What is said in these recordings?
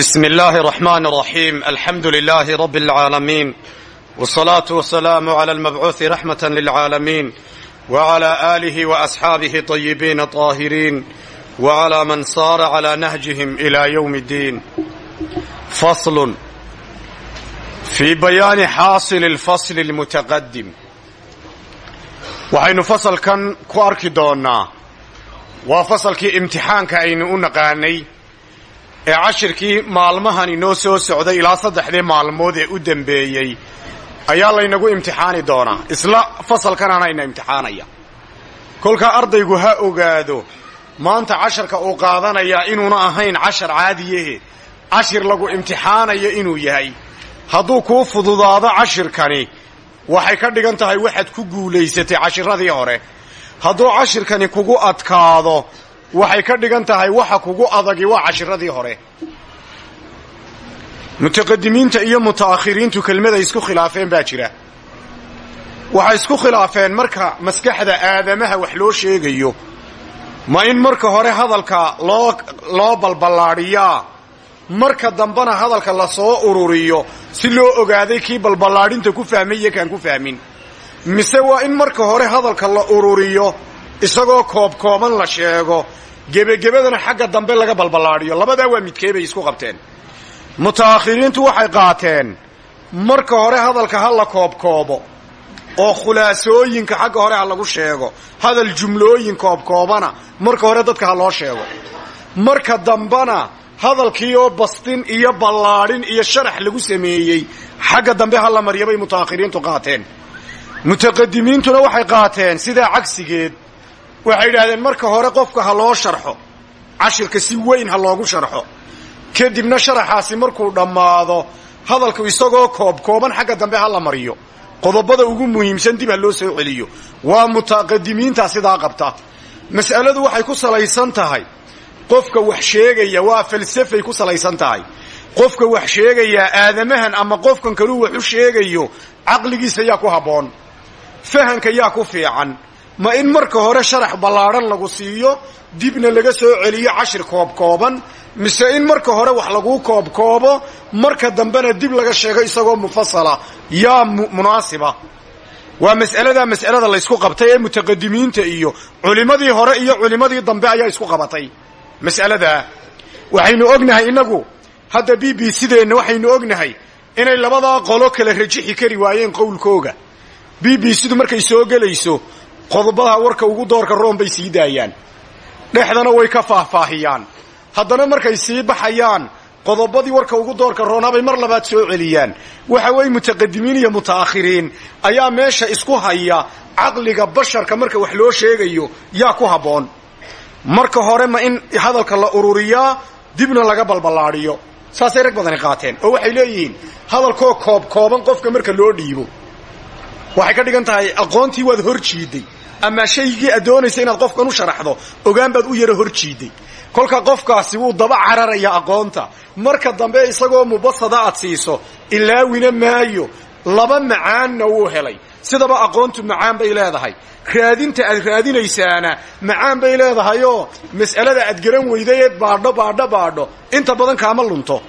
بسم الله الرحمن الرحيم الحمد لله رب العالمين والصلاة والسلام على المبعوث رحمة للعالمين وعلى آله وأصحابه طيبين طاهرين وعلى من صار على نهجهم إلى يوم الدين فصل في بيان حاصل الفصل المتقدم waxaynu fasalkan ku arki doonnaa waa fasalkii imtixaanka aynu u naqaanay ee cashirkii maalmahan inoo soo socday ilaa saddexdii maalmood ee u dembeeyey ayaa laynagu imtixaani doonaa. Isla fasalkananayna imtixaanaya kolkaa ardaygu ha ogaado maanta casharka uu qaadanayaa inuuna ahayn cashar caadiyahe cashir lagu imtixaanayo inuu yahay. Hadduu kuu fududaado cashirkani waxay ka dhigan tahay waxaad ku guulaysatay cashiradii hore. Hadduu cashirkani kugu adkaado waxay ka dhigan tahay waxa kugu adagi waa cashiradii hore. Mutaqadimiinta iyo muta'akhiriintu kelmaday isku khilaafeen baa jira. Waxay isku khilaafeen marka maskaxda aadamaha wax loo sheegayo. Ma in marka hore hadalka loo loo balballaadhiyaa marka dambena hadalka la soo ururiyo si loo ogaaday kii balballaadhinta ku fahmay iyo kaan ku fahmin. Mise waa in marka hore hadalka la ururiyo isagoo koobkooban la sheego gebagebadana xagga dambe laga balballaadhiyo labadaa waa midkee bay isku qabteen. Muta'akhiriintu waxay qaateen marka hore hadalka ha la koobkoobo oo khulaasooyinka xagga hore ha lagu sheego hadal jumlooyin koobkoobana marka hore dadka ha loo sheego. Marka dambena hadalkii oo bastin iyo ballaadhin iyo sharax lagu sameeyey xagga dambe ha la marya bay muta'akhiriintu qaateen. Mutaqadimiintuna waxay qaateen sidaa cagsigeed waxay yidhaahdeen marka hore qofka ha loo sharxo cashirka si weyn ha loogu sharxo. Kadibna sharaxaasi markuu dhammaado hadalku isagoo koobkooban xagga dambe ha la mariyo. Qodobada ugu muhiimsan dib ha loo soo celiyo. Waa mutaqadimiinta sidaa qabta. Mas'aladu waxay ku salaysan tahay. Qofka wax sheegaya waa falsafay ku salaysan tahay. Qofka wax sheegayaa aadamahan ama qofkan kaluu wax sheegayo caqligiisa yaa ku habboon. Fahanka yaa ku fiican ma in marka hore sharax ballaadhan lagu siiyo dibna laga soo celiyo cashir koobkooban mise in marka hore wax laguu koobkoobo marka dambena dib laga sheego isagoo mufasala. Yaa munaasiba. Waa mas'aladaa mas'alada laysku qabtay ee mutaqadimiinta iyo culimmadii hore iyo culimmadii dambe ayaa isku qabatay. Mas'aladaa waxaynu ognahay innagu hadda b b sideenna waxaynu ognahay inay labadaa qolo kala rajixi kari waayeen qowlkooga. B b sidu markay soo gelayso qodobada warka ugu doorka room bay sii daayaan. Dhexdana way ka faahfaahiyaan. Haddana markay sii baxayaan qodobadii warka ugu doorka roonabay mar labaad soo celiyaan. Waxa weeye mutaqadimiin iyo muta'akhiriin ayaa meesha isku haya caqliga basharka marka wax loo sheegayo yaa ku habboon. Marka hore ma in hadalka la ururiyaa dibna laga balballaadhiyo saasay rag badani qaateen oo waxay leeyihiin hadalkoo koobkooban qofka marka loo dhiibo. Waxay ka dhigan tahay aqoontii waad hor jiiday ama shaygii aad doonaysa inaad qofkan u sharaxdo ogaan baad u yaro hor jiiday kolka qofkaasi wuu daba cararaya aqoonta. Marka dambe isagoo mubasada aad siiso ilaawina maayo. Laba macaanna wuu helay. Sidaba aqoontu macaan bay leedahay. Raadinta aad raadinaysaana macaan bay leedahayoo mas'alada aad garan weydayeed baadho baadho baadho. Inta badan kaama lunto.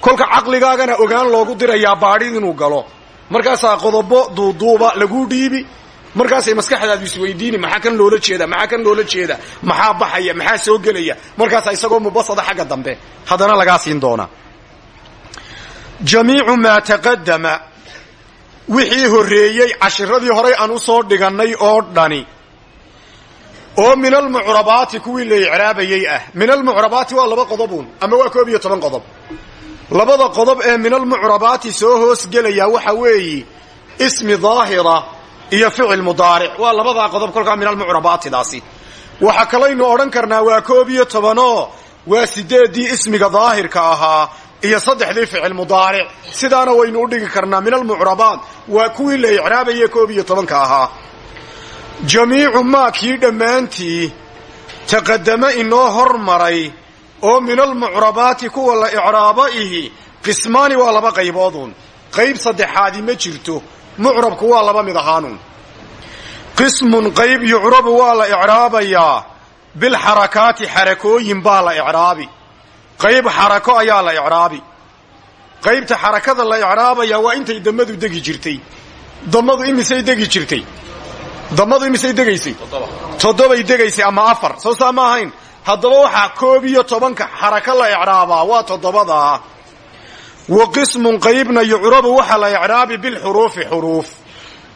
Kolka caqligaagana ogaan loogu dirayaa baadhid inuu galo. Markaasaa qodobo duuduuba laguu dhiibi markaasay maskaxdaadu isweydiini maxaa kan loola jeeda maxaa kan loola jeeda maxaa baxaya maxaa soo gelaya? Markaasaa isagoo mubasada xagga dambe haddana lagaa siin doonaa jamiicu maa taqadama wixii horreeyey cashiradii horay aan u soo dhigannay oo dhani. Oo min almucrabaati kuwii la icraabayey ah. Min almucrabaati waa laba qodobuun ama waa koob iyo toban qodob. Labada qodob ee min almucrabaati soo hoos gelaya waxa weeyi ismi daahira iyo ficil mudaaric. Waa labadaa qodob kolkaa min almucrabaatidaasi. Waxa kalaynu odhan karnaa waa koob iyo tobanoo waa sideeddii ismiga daahirka ahaa iyo saddexdii ficil mudaaric. Sidaana waynu u dhigi karnaa min almucrabaat waa kuwii la icraabaye koob iyo tobanka ahaa. Jamiicu maa kii dhammaantii taqadama inoo hormaray oo min almucrabaati kuwa la icraabo ihi qismaani waa laba qaybooduun qayb saddexaadi ma jirto mucrabku waa laba mid ahaanun. Qismun qayb yucrabu waa la icraabayaa bilxarakaati xarakooyin baa la icraabi. Qayb xarako ayaa la icraabi. Qaybta xarakada la icraabaya waa intay damadu degi jirtay. Damadu imisay degi jirtay. Damadu imisay degaysay. Toddobay degaysay ama afar. Soo saa ma ahayn. Haddaba waxaa koob iyo tobanka xarako la icraabaa waa toddobadaa wa qismun qaybna yucrabu waxaa la icraabi bilxuruufi xuruuf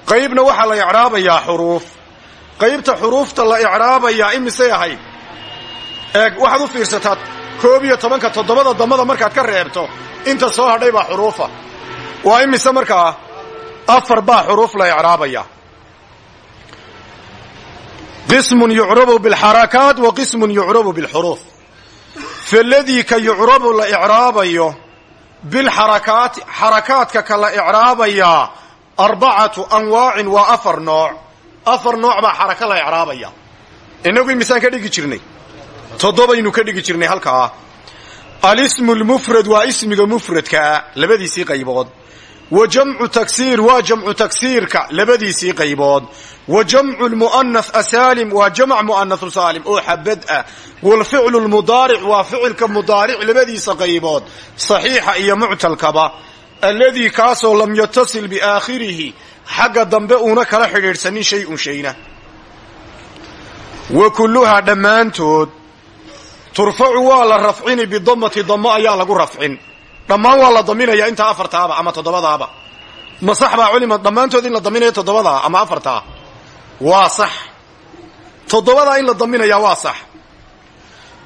qaybna waxaa la icraabayaa xuruuf qaybta xuruufta la icraabayaa imisay ahayd eeg waxaad u fiirsataa koob iyo tobanka toddobada damada markaad ka reebto inta soo hadhay baa xuruufa waa imise markaa afar baa xuruuf la icraabaya qismun yucrabu bilxarakaat wa qismun yucrabu bilxuruuf yucrabu la bilxarakaati xarakaadka ka la icraabayaa arbacatu anwaacin waa afar nooc afar nooc baa xaraka la icraabaya innagu imisaan ka dhigi jirnay toddobaynu ka dhigi jirnay halkaa alismu lmufrad waa ismiga mufradkaa labadiisii qaybood wa jamcu taksiir waa jamcu taksiirka labadiisii qaybood. Wa jamcu lmu'anath asaalim waa jamc mu'anathu saalim. Oo xabad ah. Waalficlu lmudaaric waa ficilka mudaaric labadiisa qaybood. Saxiixa iyo muctalkaba. Alladii kaasoo lam yatasil biaakhirihi. Xagga dambe uuna kala xidhiidhsanin shay un shayna. Wa kulluhaa dhammaantood turfacu waa la rafcini bidamati damo ayaa lagu rafcin dhammaan waa la daminayaa intaa afartaaba ama toddobadaaba. Ma sax baa culima in la daminayo toddobadaa ama afartaa. Waa sax. Toddobadaa in la daminayaa waa sax.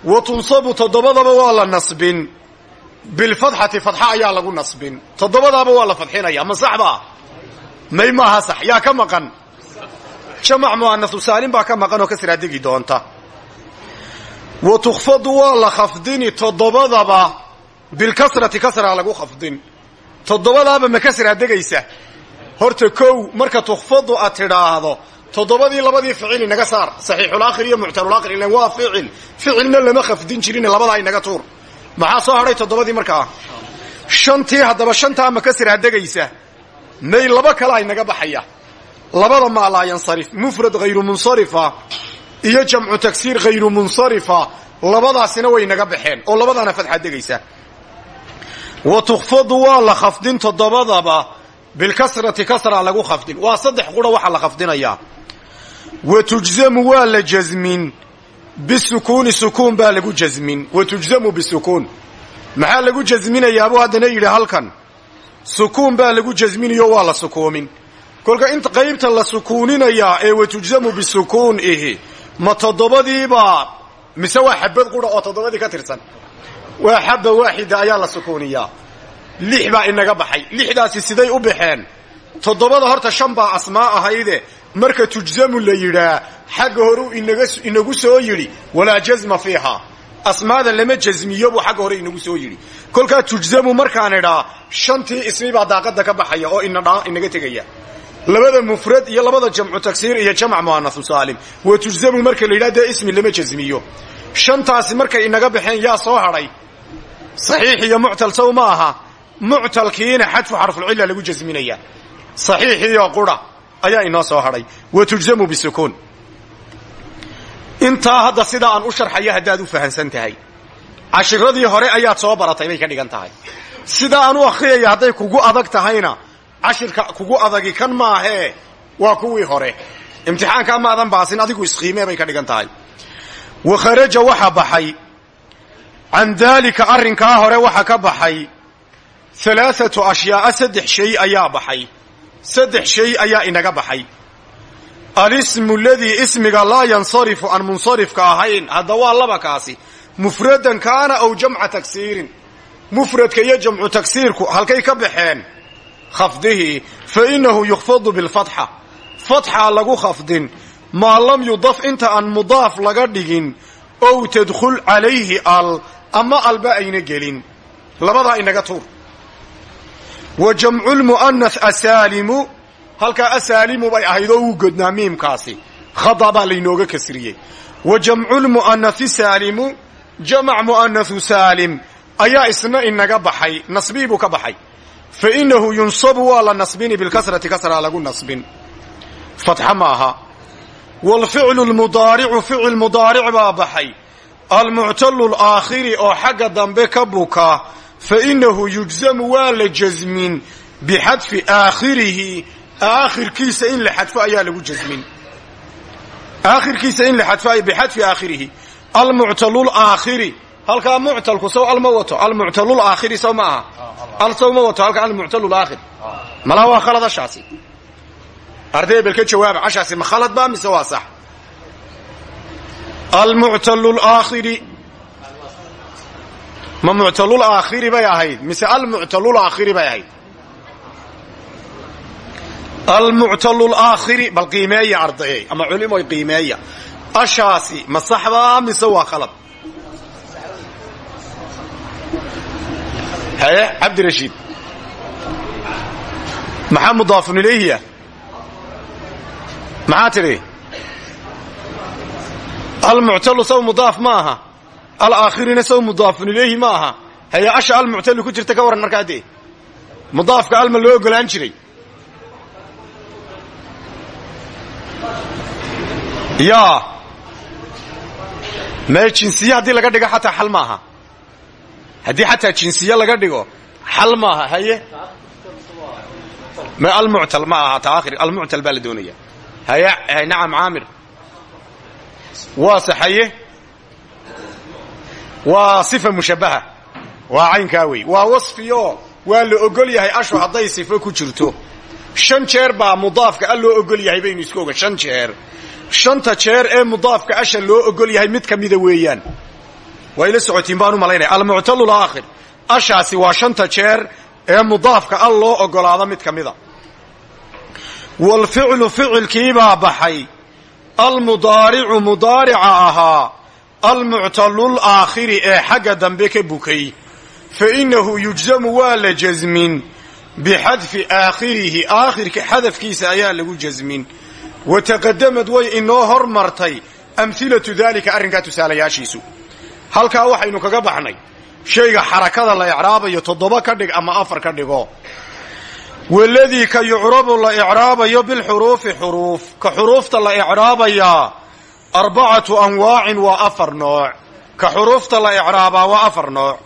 Wa tunsabu toddobadaba waa la nasbin. Bilfadxati fadxa ayaa lagu nasbin. Toddobadaaba waa la fadxinaya. Ma sax may maaha sax. Yaa ka maqan. Jamac mu'anasu saalim baa ka maqan oo ka doonta. Wa tukhfadu waa la khafdini toddobadaba bilkasrati kasraa lagu khafdin. Toddobadaaba ma kasraa degaysa. Horta kow marka tukhfadu aad tidhaahdo toddobadii labadii ficil inaga saar saxiixulaakhir iyo muctalulaakhir ilan waa ficil ficilna lama khafdin jirin labadaa inaga tuur. Maxaa soo hadhay toddobadii markaa? Shantii haddaba shantaa ma kasraa degaysa. May laba kalaa inaga baxaya. Labada maa laa yansarif. Mufrad hayru munsarifa iyo jamcu tagsiir hayru munsarifa. Labadaasina way naga baxeen oo labadaana fadxa degaysa wa tukhfadu waa la khafdin toddobadaba. Bilkasrati kasra lagu khafdin. Waa saddex qura waxaa la khafdinayaa wa tujzamu waa la jasmin bisukuuni sukuun baa lagu jasmin wa tujzamu bisukuun maxaa lagu jasminayaabuu haddana yidhi halkan? Sukuun baa lagu jasminayo waa la sukoomin kolka inta qaybta la sukuuninayaa ee wa tujzamu bisukuun ihi ma toddobadiibaa mise waa xabad qura oo toddobadii ka waa xabba waaxida ayaa la sukuuniyaa lix baa inaga baxay. Lixdaasi siday u baxeen. Toddobada horta shan baa asmaa ahayde. Marka tujzamu la yidhaa xagga horeu inagu soo yidhi walaa jazma fiiha. Asmaada lama jasmiyo buu xagga hore inagu soo yidhi. Kolkaa tujzamu markaan idhaa shantii ismi baa daaqada ka baxaya oo inaga tegaya. Labada mufrad iyo labada jamcu tagsiir iyo jamc mu'anasu saalim. Wa tujzamu marka la yidhaha dee ismi lama jasmiyo shantaasi markay inaga baxeen yaa soo hadhay saxiix iyo muctal sow ma aha. Muctalkiina xadfu xarfulcilla lagu jasminaya saxiixiyo qura ayaa inoo soo hadhay. Wa tujzamu bisukuun. Intaa hadda sidaa aan u sharxayo haddaad u fahansan tahay. Cashiradii hore ayaad soo baratay bay ka dhigan tahay. Sidaa aan u akhriyaya hadday kugu adag tahayna cashirka kugu adagi kan maahee waa kuwii hore. Imtixaankaa maadan baasin adigu isqiimee bay ka dhigan can daalika arrinkaa hore waxa ka baxay. Alaaatu ashyaa'a saddex shay ayaa baxay. Saddex shay ayaa inaga baxay. Alismu ladii ismiga laa yansarifu aan munsarifka ahayn. Hadda waa laba kaasi. Mufradan kaana aw jamca tagsiirin mufradka iyo jamcu tagsiirku halkay ka baxeen. Khafdihii fa inahu yukhfadu bilfatxa. Fatxa lagu khafdin. Maa lam yudaf inta aan mudaaf laga dhigin. Ow tadkhul calayhi al ama alba ayna gelin. Labadaa inaga tuur. Wa jamcu lmu'anath asaalimu halkaa asaalimu bay ahayd oo uu godnaa miimkaasi. Khada baa laynooga kasriyey wa jamcu lmu'anathi saalimu jamac mu'anathu saalim ayaa isna inaga baxay. Nasbii ka baxay. Fa inahu yunsabu waa la nasbini bilkasrati kasraa lagu nasbin. Fatxa ma aha. Waalficlu lmudaaricu ficil mudaaric baa baxay almuctalu laakhiri oo xagga dambe ka buka fa inahu yujzamu waa la jasmin bixadfi aakhirihi. Aakhirkiisa in la xadfo ayaa lagu jasmin aakhirkiisa in la xadfo bixadfi aakhirihi. Almuctalu laakhiri halkaa muctalku sow alma wato. Almuctalu laakhiri sow ma al sow ma wato halka almuctalu laakhir malaa waa khalad ashaasi. Arday bel ka jawaaba cashaasi ma khalad ba mise waa almuctalu laakhiri ma muctalul aakhiri bay ahayd mise almuctalul aakhiri bay ahayd almuctalul aakhiri bal qiimeeya ardayey ama culimoy qiimeeya ashaasi ma saxbaa mise waa khalad haye cabdirashiid maxaa mudaafun ilayhiya maxaa tidhi almuctalu saw mudaaf ma aha alaakhirina saw mudaafun ilayhi ma aha haye asha almuctalu ku jirta ka warran markaa dee mudaafka alma loo ogolaan jiray yaa mee jinsiye haddii laga dhigo xataa xal maaha haddii xataa jinsiye laga dhigo xal maaha haye me almuctal ma aha taakhir almuctal baa la doonaya haye nacam caamir waa saxaye. Waa sifa mushabbaha. Waa caynkaa wey waa wasfiyo. Waa la ogol yahay ashu hadday sifo ku jirto. Shan jeer baa mudaafka a loo ogol yahay baynu isku oga. Shan jeer. Shanta jeer ee mudaafka asha loo ogol yahay mid ka mida weeyaan. Waa ila socotiin baan u malaynaya. Almuctalu laakhir ashaasi waa shanta jeer ee mudaafka al loo ogolaado mid ka mida. Waalficlu ficilkiibaa baxay almudaaricu mudaarica ahaa almuctalul aakhiri ee xagga dambe ka bukay. Fa innahu yujzamu waa la jasmin bixadfi aakhirihi aakhirka xadafkiisa ayaa lagu jasmin. Wa taqadamad way inoo hormartay amhilatu daalika arrinkaa tusaalayaashiisu. Halkaa waxaynu kaga baxnay shayga xarakada la icraabayo toddoba ka dhig ama afar ka dhigo waladii ka yucrabu la icraabayo bilxuruufi xuruuf. Ka xuruufta la icraabayaa arbacatu anwaacin waa afar nooc. Ka xuruufta la icraabaa waa afar nooc.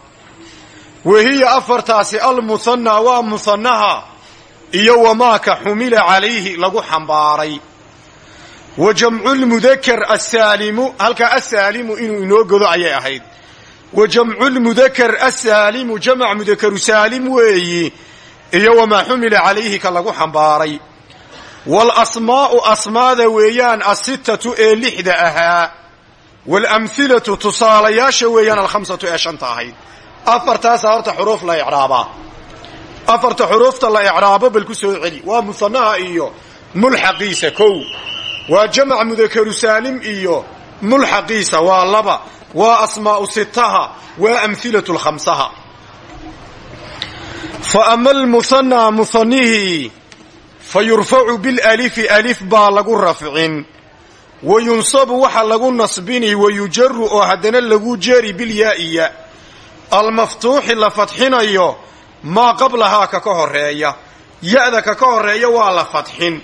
Wahiya afartaasi almuhanaa waa muhanaha iyo wamaaka xumila calayhi lagu xambaaray. Wa jamculmudakar asaalimu halkaa asaalimu inuu inoo godo ayay ahayd. Wa jamculmudakar asaalimu jamac mudakaru saalim weeyi iyo wamaa xumila calayhi ka lagu xambaaray. Waalasmaa'u asmaada weeyaan asittatu ee lixda ahaa. Waalamhilatu tusaalayaasha weeyaan alkhamsatu ee shanta ahayd. Afartaasaa horta xuruuf la icraabaa afarta xuruufta la icraabo bal ku soo celi. Waa musanaha iyo mulxaqiisa kow. Waa jamac mudakaru saalim iyo mulxaqiisa waa laba. Waa asmaa'u sitaha waa amhilatu lkhamsaha fa ama almuhanaa muhanihii fa yurfacu bilalifi alif baa lagu rafcin. Wa yunsabu waxa lagu nasbini wa yujaru oo haddana lagu jeri bilyaa'iya. Almaftuuxi la fadxinayo maa qablahaa ka ka horreeya ya'da ka ka horreeya waa la fadxin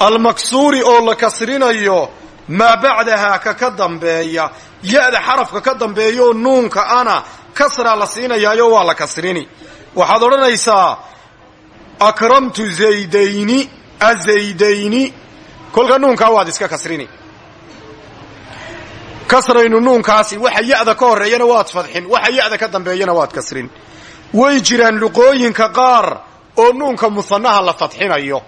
almaksuuri oo la kasrinayo maa bacdahaa ka ka dambeeya. Ya'da xarafka ka dambeeyaoo nuunka ana kasraa la siinayaayo waa la kasrini waxaad odhanaysaa akramtu zaydayni azaydayni kolka nuunkaa waad iska kasrini. Kasraynu nuunkaasi waxa ya'da ka horreeyana waad fadxin waxa ya'da ka dambeeyana waad kasrin. Way jiraan luqooyinka qaar oo nuunka musanaha la fadxinayo.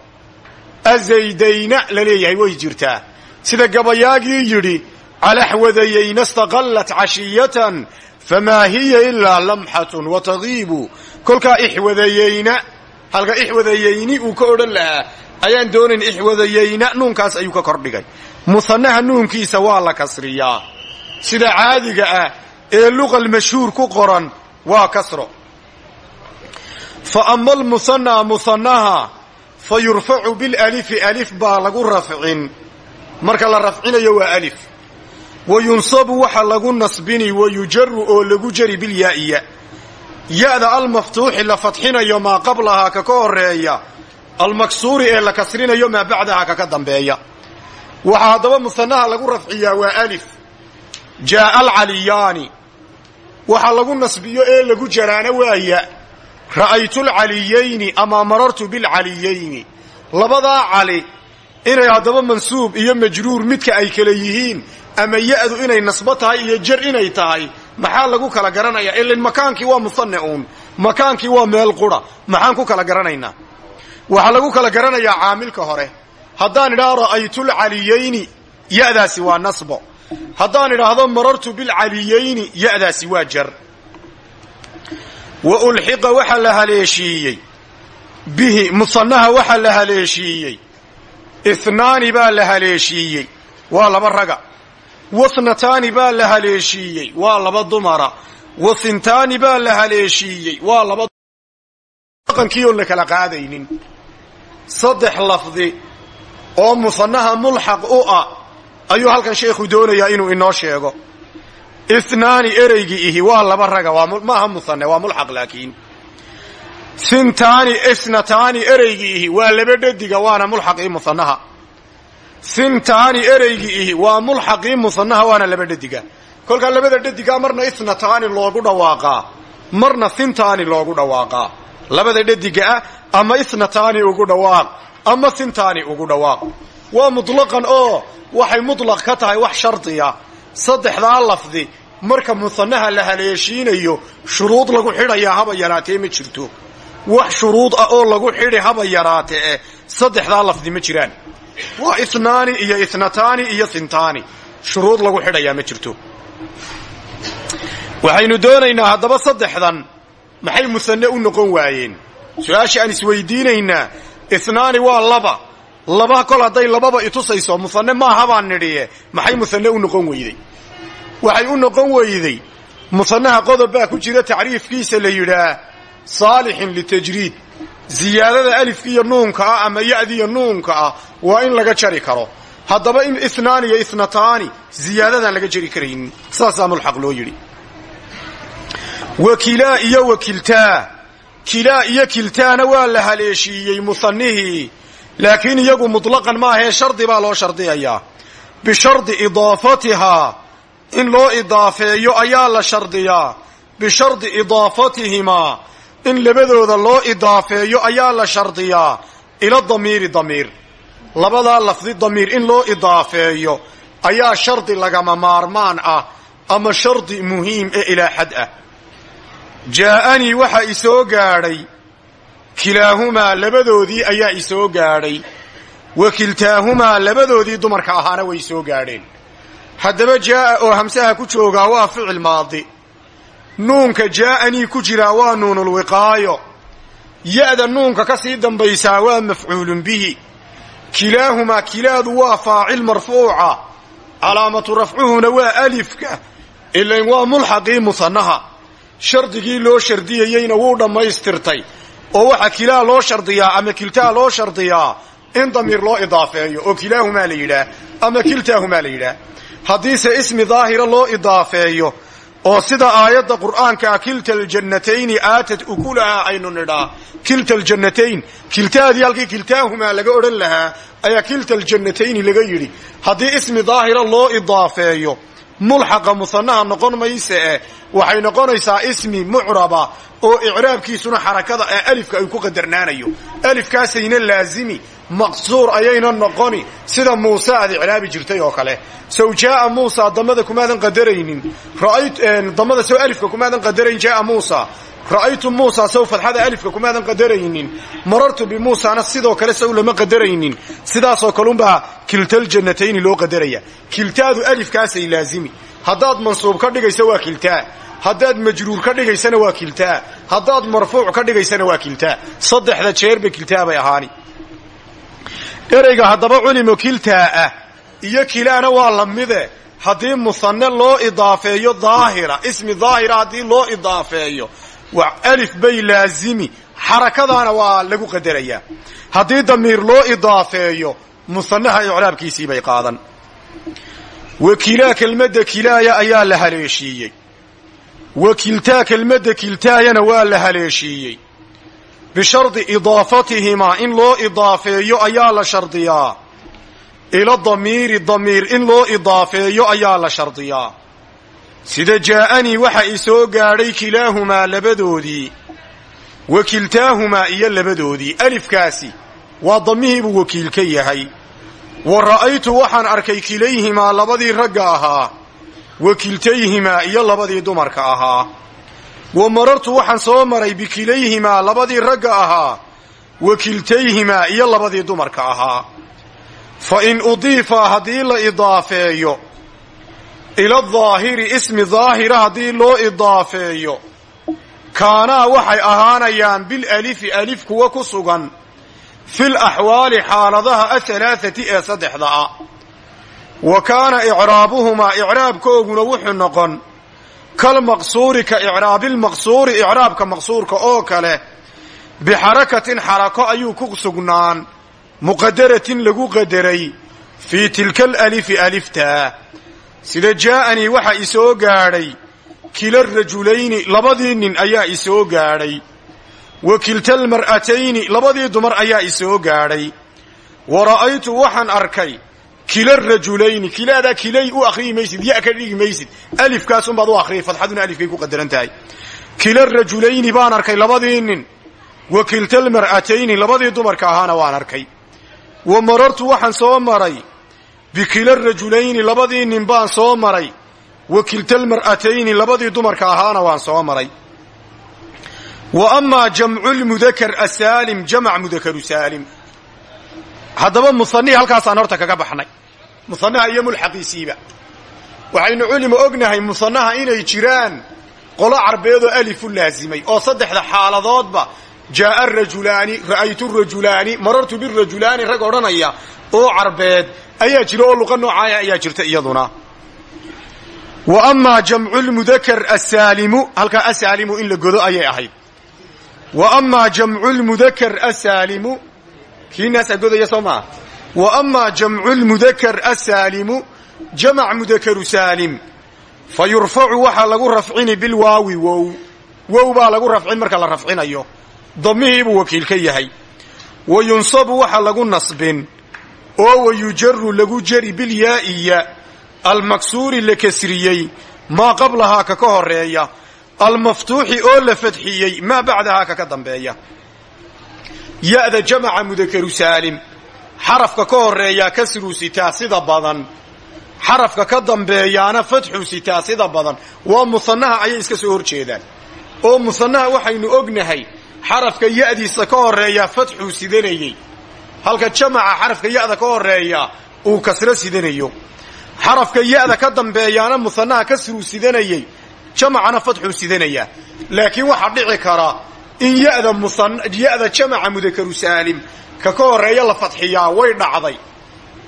Azaydayna la leeyahay way jirtaa. Sida gabayaagii yidhi calaxwadayayna istaqallat cashiyatan famaa hiya ilaa lamxatun watagiibu kolkaa ixwadayayna halka ixwadayayni uu ka odhan lahaa ayaan doonayn ixwadayayna nuunkaas ayuu ka kordhigay. Musanaha nuunkiisa waa la kasriyaa. Sida caadiga ah ee luqal mashhuur ku qoran waa kasro. Fa ama almuhanaa muhanaha fa yurfacu bilalifi alif baa lagu rafcin. Marka la rafcinayo waa alif. Wa yunsabu waxa lagu nasbini wa yujaru oo lagu jeri bilyaa'iya ya'da almaftuuxi la fadxinayo maa qablahaa ka ka horreeya almaksuuri ee la kasrinayo maa bacdahaa kaka dambeeya. Waxaa haddaba musanaha lagu rafciyaa waa alif jaaa alcaliyaani. Waxa lagu nasbiyo ee lagu jaraana waaya ra'aytu lcaliyayni ama marartu bilcaliyayni labadaa cali inay haddaba mansuub iyo majruur midka ay kale yihiin ama ya'du inay nasbo tahay iyo jar inay tahay maxaa lagu kala garanayaa? Ilan makaankii waa musanne uun makaankii waa meel qura. Maxaan ku kala garanaynaa? Waxaa lagu kala garanayaa caamilka hore. Haddaan idhaha ra'aytulcaliyayni ya'daasi waa nasbo. Haddaan idhaahdo marartu bilcaliyayni ya'daasi waa jar. Wa ulxiqa waxaa la haleeshiiyey. Bihi musannaha waxaa la haleeshiiyey. Ihnaani baa la haleeshiiyey. Waa laba raga wasnataani baa la haleeshiiyey. Waa laba dumara. Wa hintaani baa la haleeshiiyey. Waa laba dhaqankii oon la kala qaadaynin. Saddex lafdi oo musannaha mulxaq u ah ayuu halkan sheekhu doonayaa inuu inoo sheego. Ihnaani ereygii ihi waa laba raga maaha musanne waa mulxaq laakiin. Hintaani isnataani ereygii ihi waa laba dhadiga waana mulxaqii musannaha hintaani ereygii ihi waa mulxaqii musannaha waana laba dhadiga. kolkaa labada dhadigaa marna isnataani loogu dhawaaqaa marna hintaani loogu dhawaaqaa labada dhadiga ah ama isnataani ugu dhawaaq ama hintaani ugu dhawaaq. waa mutlaqan oo waxay mutlaq ka tahay wax shardiya saddexdaa lafdi marka musannaha la haleeshiinayo shuruud lagu xidhayaa haba yaraatee ma jirto. wax shuruud ah oo lagu xidhi haba yaraatee saddexdaa lafdi ma jiraan waa inaani iyo inataani iyo hintaani shuruud lagu xidhayaa ma jirto. Waxaynu doonaynaa haddaba saddexdan maxay musanne u noqon waayeen? Su'aasha aan isweydiinaynaa inaani waa laba. Laba kol hadday lababa itusayso musanne maaha baan nidhiye. Maxay musanne u noqon weyday? Waxay u noqon weyday musannaha qodob baa ku jira tacriifkiisa la yidhaah saalixin litajriid ziyaadada alifka iyo nuunka ah ama ya'diiyo nuunka ah waa in laga jari karo. Haddaba in inaani iyo inataani ziyaadadaan laga jari karaynin saasaa mulxaq loo yidhi. Wa kilaa iyo wa kiltaa kilaa iyo kiltaana waa la haleeshiiyey musannihii laakiin iyagu mutlaqan maahee shardi baa loo shardiyayaa bishardi idaafatihaa in loo idaafeeyo ayaa la shardiyaa. Bishardi idaafatihimaa in labadooda loo idaafeeyo ayaa la shardiyaa ila damiiri damiir. Labadaa lafdi damiir in loo idaafeeyo ayaa shardi lagama maarmaan ah ama shardi muhiim ee ilaa xad ah jaa'anii waxaa isoo gaadhay kilaahumaa labadoodii ayaa isoo gaadhay wa kiltaahumaa labadoodii dumarka ahaana way soo gaadheen. Haddaba jaa'a oo hamsaha ku joogaa waa ficil maadi nuunka jaa'anii ku jiraa waa nuunulwiqaayo ya'da nuunka ka sii dambaysaa waa mafcuulun bihi. Kilaahumaa kilaadu waa faacil marfuuca. Calaamatu rafcuhuna waa alifka. Ilayn waa mulxaqii musannaha shardigii loo shardiyayeyna wuu dhammaystirtay. Oo waxaa kilaa loo shardiyaa ama kiltaa loo shardiyaa in damiir loo idaafeeyo oo kilaahumaa la yidhaah ama kiltaahumaa la yidhaah. Haddiise ismi daahira loo idaafeeyo oo sida aayadda qur'aankaa kilta aljannatayni aatat ukulahaa aynu nidhaa. Kilta aljannatayn kiltaadii halkii kiltaahumaa laga odhan lahaa ayaa kilta aljannatayni laga yidhi. Haddii ismi daahira loo idaafeeyo mulxaqa musannaha noqon mayse eh waxay noqonaysaa ismi mucraba oo icraabkiisuna xarakada alifka ay ku qadarnaanayo. Alifkaasayna laazimi maqsuur ayayna noqoni sida muuse aad icraabi jirtay oo kale. Sow jaaa muusa damada kumaadan qadaraynin. Damada sow alifka kumaadan qadarayn jaaa muusa. Ra'aytu muusa sow fadxada alifka kumaadan qadaraynin. Marartu bimuusana sidoo kale sow lama qadaraynin. Sidaasoo kalunbaa kiltaljannatayni loo qadaraya. Kiltaadu alifkaasay laazimi. Haddaad mansuub ka dhigayso waa kiltaa. Haddaad majruur ka dhigaysana waa kiltaa. Haddaad marfuuc ka dhigaysana waa kiltaa. Saddexda jeerba kiltaa bay ahaani ereyga haddaba culimo kiltaa ah iyo kilaana waa la mide. Haddii musanne loo idaafeeyo daahira ismi daahira haddii loo idaafeeyo alif bay laazimi. Xarakadaana waa lagu qadarayaa. Haddii damiir loo idaafeeyo musannaha icraabkiisii bay qaadan. Wa kilaa kelmadda kilaaya ayaa la haleeshiiyey. Wa kiltaa kelmadda kiltaayana waa la haleeshiiyey bishardi idaafatihimaa in loo idaafeeyo ayaa la shardiyaa. Ila damiiri damiir in loo idaafeeyo ayaa la shardiyaa. Sida jaa'anii waxa i soo gaadhay kilaahumaa labadoodii wa kiltaahumaa iyo labadoodii. Alifkaasi waa dammihii buu wakiil ka yahay. Wa ra'aytu waxaan arkay kilayhimaa labadii ragga ahaa wa kiltayhimaa iyo labadii dumarka ahaa wa marartu waxaan soo maray bikilayhimaa labadii ragga ahaa wa kiltayhimaa iyo labadii dumarka ahaa. Fa in udiifa haddii la idaafeeyo ila daahiri ismi daahira haddii loo idaafeeyo kaanaa waxay ahaanayaan bilalifi alif kuwa ku sugan fil axwaali xaaladaha ahalaathati ee saddexda ah wa kaana icraabuhumaa icraabkooguna wuxuu noqon kalmaqsuuri ka icraabilmaqsuuri icraabka maqsuurka oo kale bixarakatin xarako ayuu ku sugnaan muqadaratin lagu qadaray fii tilka alalifi aliftaa sida jaa'anii waxa isoo gaadhay kila rajulayni labadii nin ayaa isoo gaadhay wa kilta almar'atayni labadii dumar ayaa isoo gaadhay. Wa ra'aytu waxaan arkay kila rajulayni kilaadaa kilay u akhriyi maysid ya ka dhigi maysid. Alifkaasunbaad u akhriyay fadxaduna alifkay ku qadaran tahay kila rajulayni baan arkay labadii nin. Wa kilta almar'atayni labadii dumarka ahaana waan arkay. Wa marartu waxaan soo maray bikila rajulayni labadii nin baan soo maray. Wa kilta almar'atayni labadii dumarka ahaana waan soo maray. Wa amaa jamcu lmudakar asaalim jamac mudakaru saalim musanaha iyo mulxaqiisiiba waxaynu culima ognahay musanaha inay jiraan qolo carbeedoo alifu laasimay oo saddexda xaaladoodba jaaa rajulaani ra'aytu rajulaani marartu birajulaani rag odhanaya oo carbeed ayaa jira oo luqa noocaaya ayaa jirta iyaduna. Wa amaa jamcu lmudakar asaalimu halkaa asaalimu in la godo ayay ahayd. Wa amaa jamcu lmudakar asaalimu kiinaasaa godaya soo maa wa amaa jamcu lmudakar asaalimu jamac mudakaru saalim. Fa yurfacu waxaa lagu rafcini bilwaawi wow. Wow baa lagu rafcin marka la rafcinayo. Damihiibuu wakiil ka yahay. Wa yunsabu waxa lagu nasbin. Oo wa yujaru lagu jeri bilyaa'iya almaksuuri la kasriyey. Maa qablahaa ka ka horreeya almaftuuxi oo la fadxiyey. Maa bacdahaa ka ka dambeeya xarafka ka horeeyaa kasruu sitaa sida badan. Xarafka ka dambeeyaana fatxuu sitaa sida badan. Waa musanaha ayay iska soo hor jeedaan. Oo musanaha waxaynu ognahay xarafka ya'diisa ka horeeyaa fatxuu sidanayey. Halka jamaca xarafka ya'da ka horreeya uu kasro sidanayo. Xarafka ya'da ka dambeeyaana musanaha kasruu sidanayey jamacana fatxuu sidanayaa laakiin waxaa dhici kara in yada ya'da jamaca mudakaru saalim ka ka horreeya la fadxiyaa way dhacday.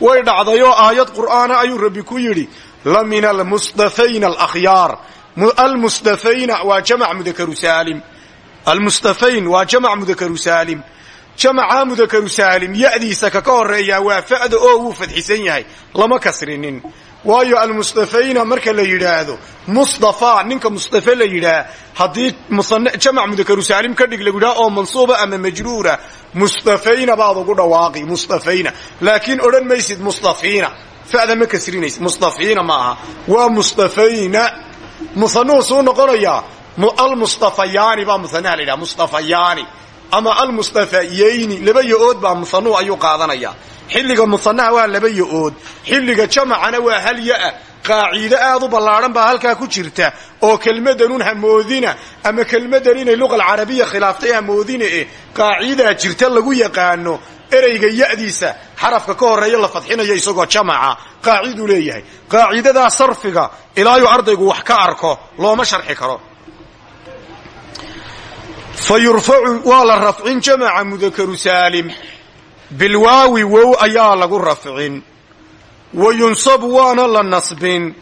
Way dhacdayoo aayad qur'aana ayuu rabbi ku yidhi la min almusdafayna alakhyaar almusdafayna waa jamac mudakaru saalim. Almustafayn waa jamac mudakaru saalim. Jamaca mudakaru saalim ya'diisa ka horeeyaa waa fa'da oo wuu fadxisan yahay. Lama kasrinin waayo almustafayna marka la yidhaahdo mustafa ninka mustafe la yidhaah haddii jamac mudakaru saalim ka dhig lagu yidhaha oo mansuuba ama majruura mustafayna baad ugu dhawaaqi mustafayna. Laakiin odhan maysid mustafiina fa'da ma kasrinaysid mustafiina ma aha. Waa mustafayna. Musanuhu suu noqonayaa almustafayaani baa musanaha la yidhaha mustafayaani ama almustafayayni laba yo-ood baa musanuhu ayuu qaadanayaa xilliga musanaha waa laba yo-ood. Xilliga jamacana waa hal ya-a. Qaaciide aad u ballaadhan baa halkaa ku jirta. Oo kelmadanun hamoodina ama kelmadan inay luqa alcarabiya khilaaftay hamoodina eh qaaciidaa jirta lagu yaqaano ereyga ya'diisa xarafka ka horreeya la fadxinayo isagoo jamaca. Qaaciduu leeyahay. Qaaciidadaa sarfiga ilaayuu ardaygu wax ka arko looma sharxi karo fa yurfacu waa la rafcin jamaca mudakaru saalim. Bilwaawi wow ayaa lagu rafcin. Wa yunsabu waana la nasbin.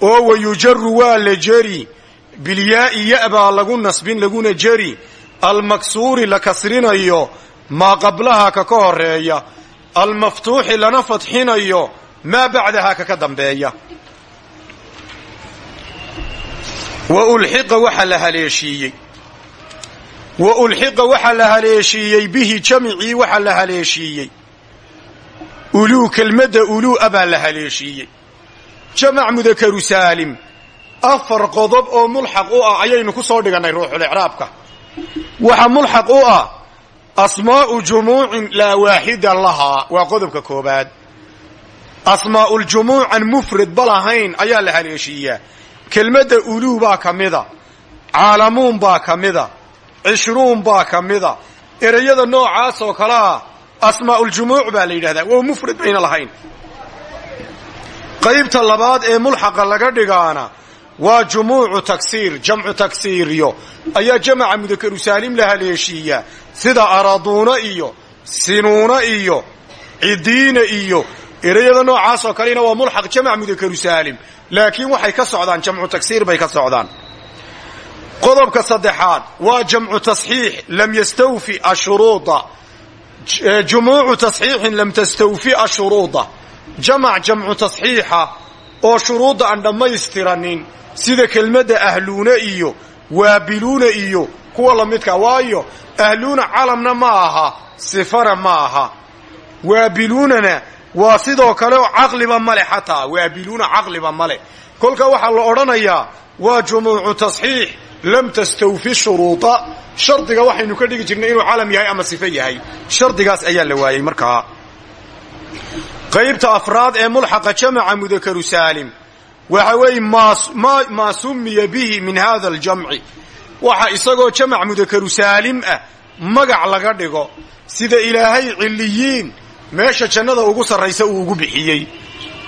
Oo wa yujaru waa la jeri bilyaa'i ya baa lagu nasbin laguna jeri almaksuuri la kasrinayo maa qablaha ka ka horreeya almaftuuxi lana fadxinayo maa bacdahaa ka ka dambeeya wa ulxiqa waxaa la haleeshiiyey bihi jamicii waxaa la haleeshiiyey uluu kelmadda uluu'a baa la haleeshiiyey jamac mudakaru saalim. Afar qodob oo mulxaq u ah ayaynu ku soo dhigannay ruuxulicraabka waxa mulxaq u ah asmaa'u jumuucin laa waaxida lahaa waa qodobka koobaad. Asmaa'uljumuuc aan mufrad ba lahayn ayaa la haleeshiiyaa. Kelmadda uluu baa ka mida caalamuun baa ka mida cishruun baa ka mida. Ereyada noocaas oo kale ah asmaa'uljumuuc baa la yidhahdaa. Waa mufrad bayna lahayn. Qaybta labaad ee mulxaqa laga dhigaana waa jumuucu taksiir jamcu taksiiriyo ayaa jamaca mudakaru saalim la haleeshiiyaa sida araduuna iyo sinuuna iyo cidiina iyo ereyada noocaasoo kalena waa mulxaq jamac mudakaru saalim laakiin waxay ka socdaan jamcu taksiir bay ka socdaan qodobka saddexaad waa jamcu tasxiix lam yastawfi ashuruuda. Jumuucu tasxiixin lam tastawfi ashuruuda. Jamac jamcu tasxiixa oo shuruudda aan dhammaystiranin sida kelmadda ahluuna iyo waabiluuna iyo kuwa lamidka waayo ahluuna calamna ma aha sifana ma aha. Waabiluunana waa sidoo kale oo caqliba male xataa waabiluuna caqliba male kolka waxaa la odhanayaa waa jumuucu tasxiix lam tastawfi shuruuda shardiga waxaynu ka dhigi jirnay inuu calam yahay ama sifo yahay. Shardigaas ayaa la waayey markaa qaybta afraad ee mulxaqa jamaca mudakaru saalim. Waxa weeye maa sumiya bihi min hada aljamci. Waxa isagoo jamac mudakaru saalim ah magac laga dhigo. Sida ilaahay ciliyiin meesha jannada ugu sarraysa uu ugu bixiyey.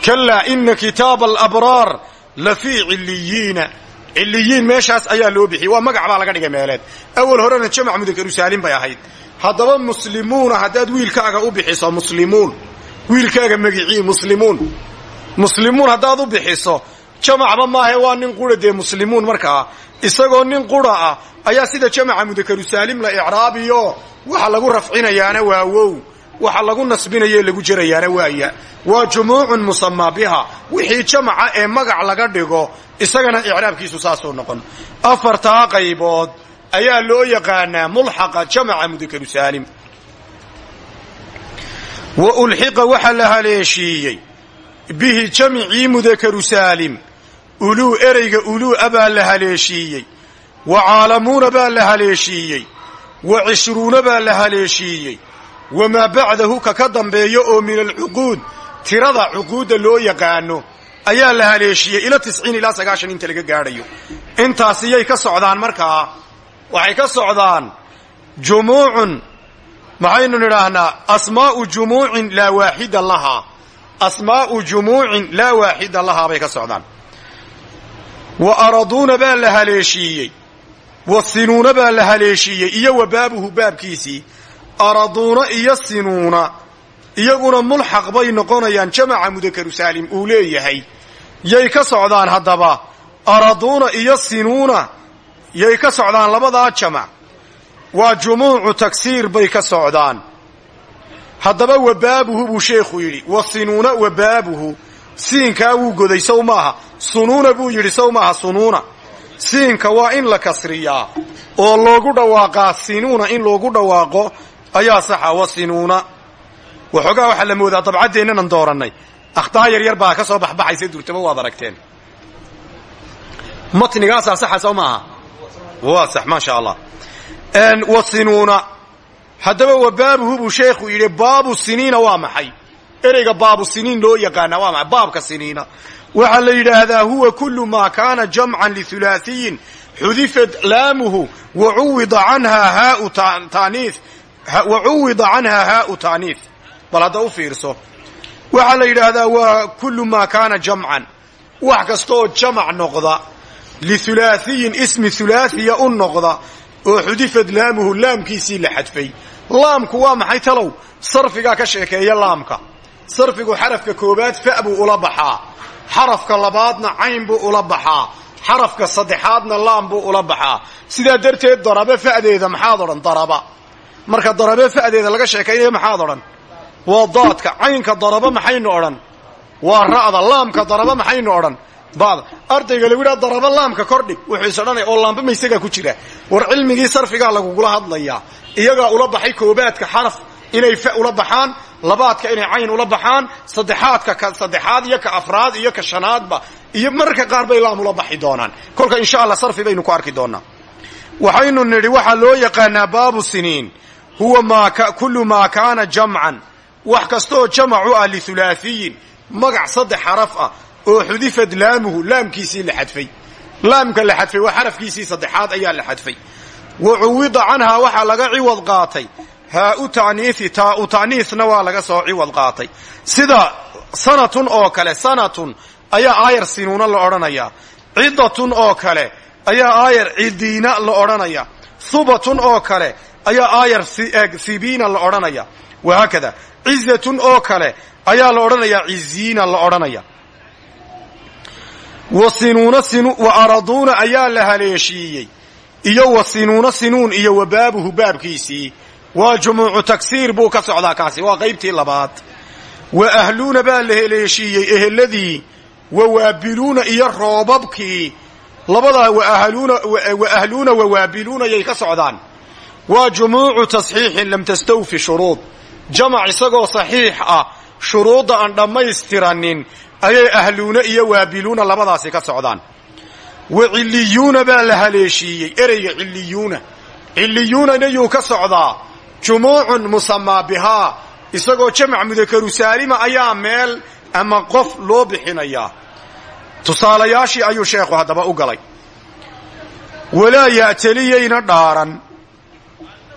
Kalaa ina kitaaba alabraar la fii ciliyiina ciliyiin meeshaas ayaa loo bixiyey. Waa magac baa laga dhigay meeleed. Awal horena jamac mudakaru saalim bay ahayd. Haddaba muslimuuna haddaad wiilkaaga u bixiso muslimuun. Wiilkaaga magicii muslimuun. Muslimuun haddaad u bixiso jamacba maahe waa nin qura dee muslimuun markaa isagoo nin qura ah ayaa sida jamaca mudakaru saalim la icraabiyo. Waxa lagu rafcinayaana waa wow waxa lagu nasbinayo lagu jerayaana waaya. Waa jumuucun musamaa biha. Wixii jamaca ee magac laga dhigo isagana icraabkiisu saasuu noqon. Afartaa qaybood ayaa loo yaqaanaa mulxaqa jamaca mudakaru saalim. Wa ulxiqa waxa la haleeshiiyey bihi jamicii mudakaru saalim. Uluu ereyga uluu'a baa la haleeshiiyey. Wa caalamuuna baa la haleeshiiyey. Wa cishruuna baa la haleeshiiyey wamaa bacdahu ka ka dambeeyo oo min alcuquud tirada cuquudda loo yaqaano ayaa la haleeshiiyey ila tisciin ilaa sagaashan inta laga gaadhayo. Intaasiyay ka socdaan markaa waxay ka socdaan jumuucun maxaynu nidhaahnaa asmaa'u jumuucin laa waaxida lahaa asmaa'u jumuucin laa waaxida lahaa bay ka socdaan. Wa araduuna baa la haleeshiiyey wa sinuuna baa la haleeshiiyey iyo wa baabuhu baabkiisii araduuna iyo sinuuna iyaguna mulxaq bay noqonayaan jamaca mudakaru saalim uu leeyahay. Yay ka socdaan haddaba araduuna iyo sinuuna yay ka socdaan labadaa jamac. Waa jumuucu taksiir bay ka socdaan. Haddaba wa baabuhu buu sheekhu yidhi wa sinuuna wa baabuhu siinkaa wuu goday sow maaha. Sunuuna buu yidhi sow maaha sunuuna. Siinka waa in la kasriyaa oo loogu dhawaaqaa sinuuna in loogu dhawaaqo ayaa saxa wa sinuuna waxoogaa waxaa la moodaa dabcaddeennanan doorannay. Akhtaa yaryar baa ka soo baxbaxaysa durtamo waad aragteen. Matnigaasaa saxa sow maaha? Waa sax maasha allah wa sinuuna haddaba wa baabuhu buu sheekhu yidhi baabu siniina waa maxay? Ereyga baabu siniin loo yaqaana waa maxay? Baabka siniina. Waxaa la yidhaahdaa huwa kullu maa kaana jamcan lihulaasiyin xudifat laamuhu wacuwida canhaa haau taaniif wa cuwida canhaa haau taaniif bal hadda u fiirso waxaa la yidhaahdaa waa kullu maa kaana jamcan. Wax kastaoo jamac noqda lihulaasiyin ismi hulaasiya u noqda oo xudifad laamuhu laamkiisii la xadfay. Laamku waa maxay talow? Sarfigaa ka sheekeeya laamka. Sarfigu xarafka koobaad fa buu ula baxaa. Xarafka labaadna cayn buu ula baxaa. Xarafka saddexaadna laam buu ula baxaa. Sidaa darteed darabe fa'deeda maxaad odhan daraba marka darabe fa'deeda laga sheekaynayo maxaad odhan? Waa daadka caynka daraba maxaynu odhan? Waa ra'da laamka daraba maxaynu odhan? Bada ardayga lagu yidhaha daraba laamka kordhig wuxuu is odhanaya oo laambama isagaa ku jira. War cilmigii sarfigaa lagugula hadlayaa iyagaa ula baxay koobaadka xaraf inay fa ula baxaan labaadka inay cayn ula baxaan saddexaadka ka saddexaad iyo ka afraad iyo ka shanaadba iyo mararka qaar bay laamula baxi doonaan. Kolka insha allah sarfi baynu ku arki doonaa waxaynu nidhi waxaa loo yaqaanaa baabu siniin huwa kullu maa kaana jamcan wax kastaoo jamacu ah lihulaahiyin magac saddex xaraf ah oo xudifad laamuhu laamkiisii la xadfay. Laamka la xadfay waa xarafkiisii saddexaad ayaa la xadfay. Wa cuwida canhaa waxaa laga ciwad qaatay. Haau taniii taau ta'niisna waa laga soo ciwad qaatay. Sida sanatun oo kale sanatun ayaa aayar sinuuna la odhanayaa cidatun oo kale ayaa aayar cidiina la odhanaya. Hubatun oo kale ayaa aayar sibiina la odhanaya. Wahaakada cizatun oo kale ayaa la odhanayaa ciziina la odhanaya. Wa araduuna ayaa la haleeshiiyey. Iyo wa sinuuna sinuun iyo wa baabuhu baabkiisii waa jumuucu tagsiir buu ka socdaa kaasi waa qaybtii labaad. Wa ahluuna baa la haleeshiiyey eheladii wa waabiluuna iyo roobabkii. Labadaa wa ahluuna wa waabiluuna yay ka socdaan waa jumuucu tasxiixin lam tastawfi shuruud. Jamac isagoo saxiix ah shuruudda aan dhammaystiranin ayay ahluuna iyo waabiluuna labadaasi ka socdaan. Wa ciliyuuna baa la haleeshiiyey ereyga ciliyuuna ciliyuunana yuu ka socdaa jumuucun musamaa bihaa. Isagoo jamac mudakaru saalima ayaa meel ama qof loo bixinayaa tusaalayaashii ayuu sheekhu haddaba u galay. Walaa ya'taliyayna dhaaran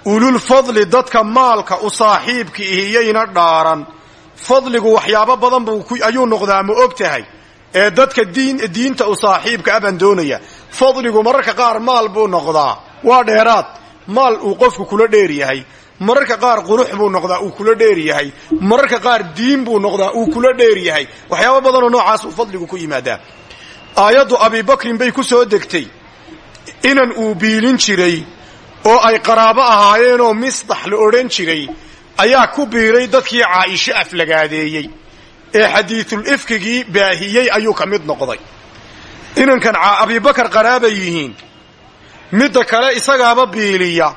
ululfadli dadka maalka u saaxiibka ihiyayna dhaaran. Fadligu waxyaabo badan buu ayuu noqdaa ma og tahay ee dadka diinta u saaxiibka abaan doonaya. Fadligu mararka qaar maal buu noqdaa waa dheeraad. Maal uu qofku kula dheer yahay. Mararka qaar qurux buu noqdaa uu kula dheer yahay. Mararka qaar diin buu noqdaa uu kula dheer yahay. Waxyaaba badanoo noocaas uu fadligu ku yimaadaa. Aayaddu abibakrin bay ku soo degtay. Inan uu biilin jiray oo ay qaraabo ahaayeenoo misdax la odhan jiray ayaa ku biiray dadkii caaisho aflagaadeeyey. Ee xadiidul ifkigii baahiyey ayuu ka mid noqday. Inankan abibakar qaraabay yihiin midda kale isagaaba biiliya.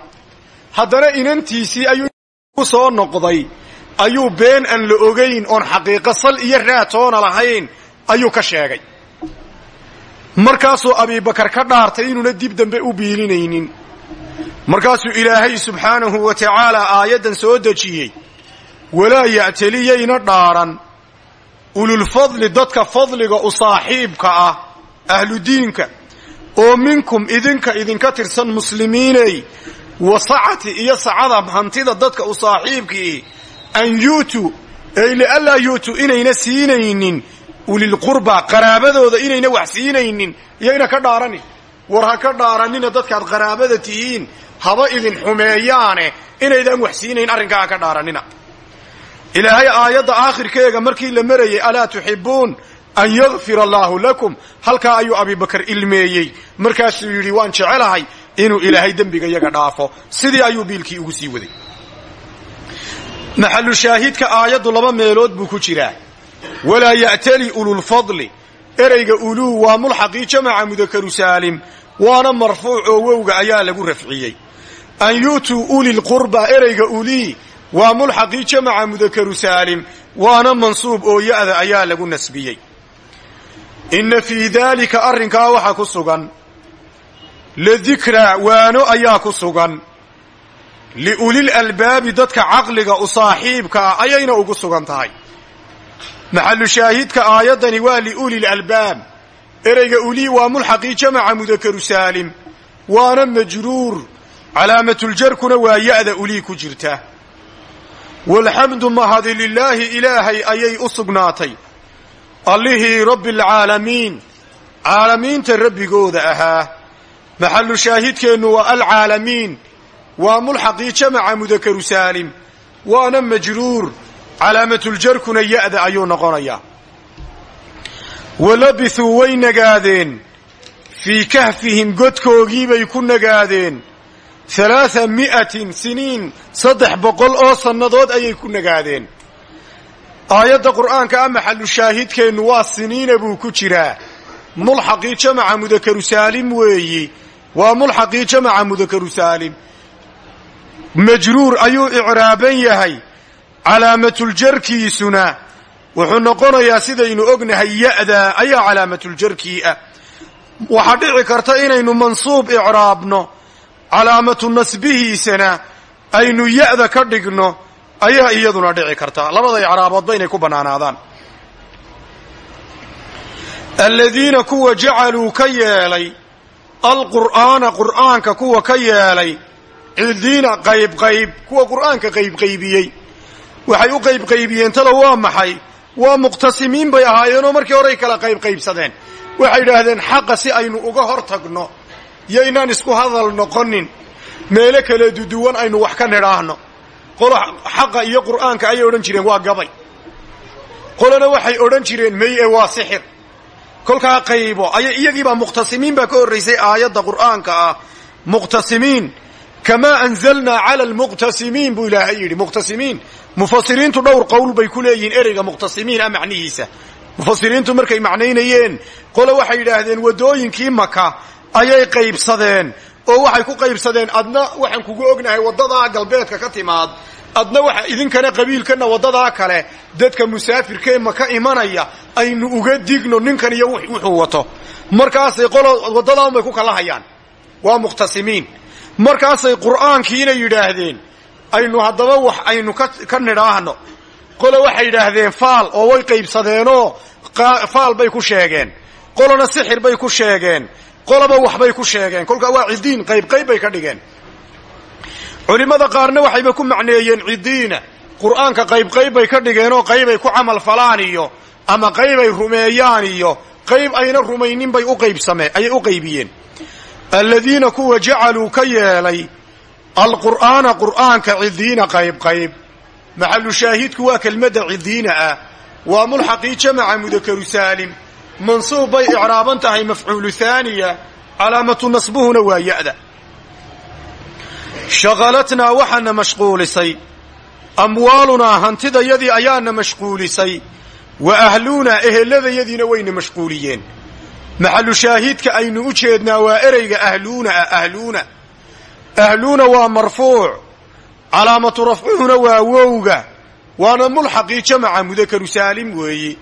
Haddana inantiisii ayuu ku soo noqday ayuu been aan la ogayn oon xaqiiqo sal iyo raatoona lahayn ayuu ka sheegay. Markaasuu abibakar ka dhaartay inuuna dib dambe u biilinaynin markaasuu ilaahay subxaanahu wa tacaala aayaddan soo dejiyey walaa ya'taliyayna dhaaran. Ululfadli dadka fadliga u saaxiibka ah ahludiinka oo minkum idinka idinka tirsan muslimiiney wasacati iyo sacada hantida dadka u saaxiibkii an yu'tuu ay lianlaa yu'tuu inayna siinaynin ulilqurbaa qaraabadooda inayna wax siinaynin iyayna ka dhaaranin war ha ka dhaaranina dadkaad qaraabada tihiin haba idin xumeeyaane inaydaan wax siinayn arrinkaa ha ka dhaaranina. Ilaahay aayadda aakhirkeega markii la marayay alaa tuxibuun an yakfir allaahu lakum? Halkaa ayuu abibakar ilmeeyey. Markaasuu yidhi waan jecelahay inuu ilaahay dembiga yaga dhaafo. Sidii ayuu biilkii ugu sii waday. Maxalu shaahidka aayaddu laba meelood buu ku jiraa. Walaa ya'tali ululfadli ereyga uluu waa mulxaqii jamaca mudakaru saalim waana marfuuc oo wowga ayaa lagu rafciyey. An yu'tuu ulilqurba ereyga ulii waa mulxaqii jamaca mudakaru saalim waana mansuub oo ya'da ayaa lagu nasbiyey. Inna fii daalika arrinkaa waxaa ku sugan ladikraa waano ayaa ku sugan liulil albaabi dadka caqliga u saaxiibka ah ayayna ugu sugan tahay maxalu shaahidka aayaddani waa liulil albaab. Ereyga ulii waa mulxaqii jamaca mudakaru saalim. Waana majruur. Calaamatuljarkuna waa ya'da ulii ku jirta. Walxamdu mahadi lilaahi ilaahay ayay u sugnaatay. Allihii rabbi alcaalamiin caalamiinta rabbigooda ahaa. Maxalu shaahidkeennu waa alcaalamiin. Waa mulxaqii jamaca mudakaru saalim. Waana majruur calaamatuljarkuna ya'da ayuu noqonayaa. Walabithuu way nagaadeen. Fii kahfihim godkoogiibay ku nagaadeen. Halaaa mi'atin siniin saddex boqol oo sannadood ayay ku nagaadeen. Aayadda qur'aanka a maxalu shaahidkeennu waa siniina buu ku jiraa. Mulxaqii jamaca mudakaru saalim weeyi. Waa mulxaqii jamaca mudakaru saalim. Majruur ayuu icraaban yahay calaamatuljarkiisuna wuxuu noqonayaa sidaynu ognahay ya'da ayaa calaamatuljarkii ah. Waxaa dhici karta inaynu mansuub icraabno calaamatu nasbihiisana aynu ya'da ka dhigno ayaa iyaduna dhici karta. Labada icraaboodba inay ku bannaanaadaan aladiina kuwa jacaluu ka yeelay alqur'aana qur'aanka kuwa ka yeelay cidiina qaybqayb kuwa qur'aanka qaybqaybiyey waxay u qaybqaybiyeen talo waa maxay? Waa muqtasimiin bay ahaayeenoo markii horay kala qaybqaybsadeen waxay idhaahdeen xaqa si aynu uga hor tagno yaynaan isku hadal noqonin meelo kala duduwan aynu wax ka nidhaahno. Qolo xaqa iyo qur'aanka ayay odhan jireen waa gabay. Qolona waxay odhan jireen mey e waa sixir. Kolkaa qaybo ayay iyagiibaa muqhtasimiin baa ka horraysay aayadda qur'aanka ah. Muqhtasimiin kamaa anzalnaa cala almuqhtasimiin buu ilaahay yidhi muqhtasimiin mufasiriintu dhowr qowl bay ku leeyihiin ereyga muqhtasimiin ah macnihiisa mufasiriintu markay macnaynayeen qole waxay yidhaahdeen waddooyinkii maka ayay qaybsadeen oo waxay ku qaybsadeen adna waxaan kugu ognahay waddadaa galbeedka ka timaad adna waxa idinkana qabiilkana waddadaa kale dadka musaafirkee maka imanaya aynu uga digno ninkan iyo wuxuu wato markaasay qolo waddadaa unbay ku kala hayaan waa muqhtasimiin markaasay qur'aankiina yidhaahdeen aynu haddaba wax aynu ka nidhaahno. Qole waxay yidhaahdeen faal oo way qaybsadeenoo faal bay ku sheegeen. Qolona sixir bay ku sheegeen. Qoloba waxbay ku sheegeen. Kolkaa waa cidiin qaybqayb bay ka dhigeen. Culimmada qaarna waxayba ku macneeyeen cidiina qur'aanka qaybqayb bay ka dhigeenoo qaybay ku camal falaan iyo ama qaybay rumeeyaan iyo qayb ayna rumaynin bay u qaybsameen ayay u qaybiyeen aladiina kuwa jacaluu ka yeelay alqur'aana qur'aanka cidiina qaybqayb maxalu shaahidku waa kelmadda cidiina ah waa mulxaqii jamaca mudakaru saalim mansuub bay icraaban tahay mafcuulu haaniya calaamatu nasbuhuna waa ya'da shaqalatnaa waxaana mashquulisay amwaalunaa hantidayadii ayaana mashquulisay wa ahluunaa ehelladayadiina wayna mashquuliyeen maxalu shaahidka aynu u jeednaa waa ereyga ahluuna ah ahluuna. Ahluuna waa marfuuc calaamatu rafcuhuna waa wowga waana mulxaqii jamaca mudakaru saalim weeye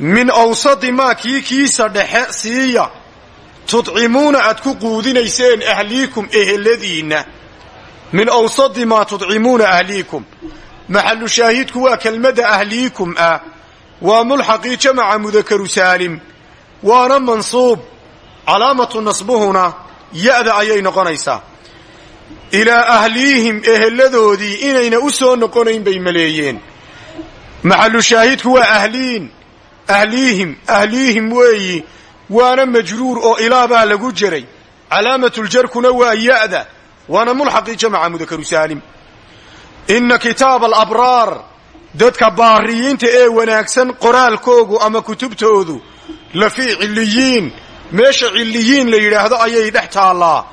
min awsadi maa kii kiisa dhexe siiya tudcimuuna aad ku quudinayseen ahliikum eheladiinna min awsadi maa tudcimuuna ahliikum. Maxalu shaahidku waa kelmadda ahliikum ah waa mulxaqii jamaca mudakaru saalim waana mansuub calaamatu nasbuhuna ya'da ayay noqonaysaa. Ilaa ahliihim eheladoodii inayna u soo noqonayn bay maleeyeen. Maxalu shaahidku waa ahliin ahliihim ahliihim weeyi waana majruur oo ilaabaa lagu jeray calaamatljarkuna waa ya'da waana mulxaqii jamaca mudakaru saalim inna kitaaba alabraar dadka baariyiinta ee wanaagsan qoraalkoogu ama kutubtoodu la fii cilliyiin. Meesha cilliyiin la yidhaahdo ayay dhex taallaa.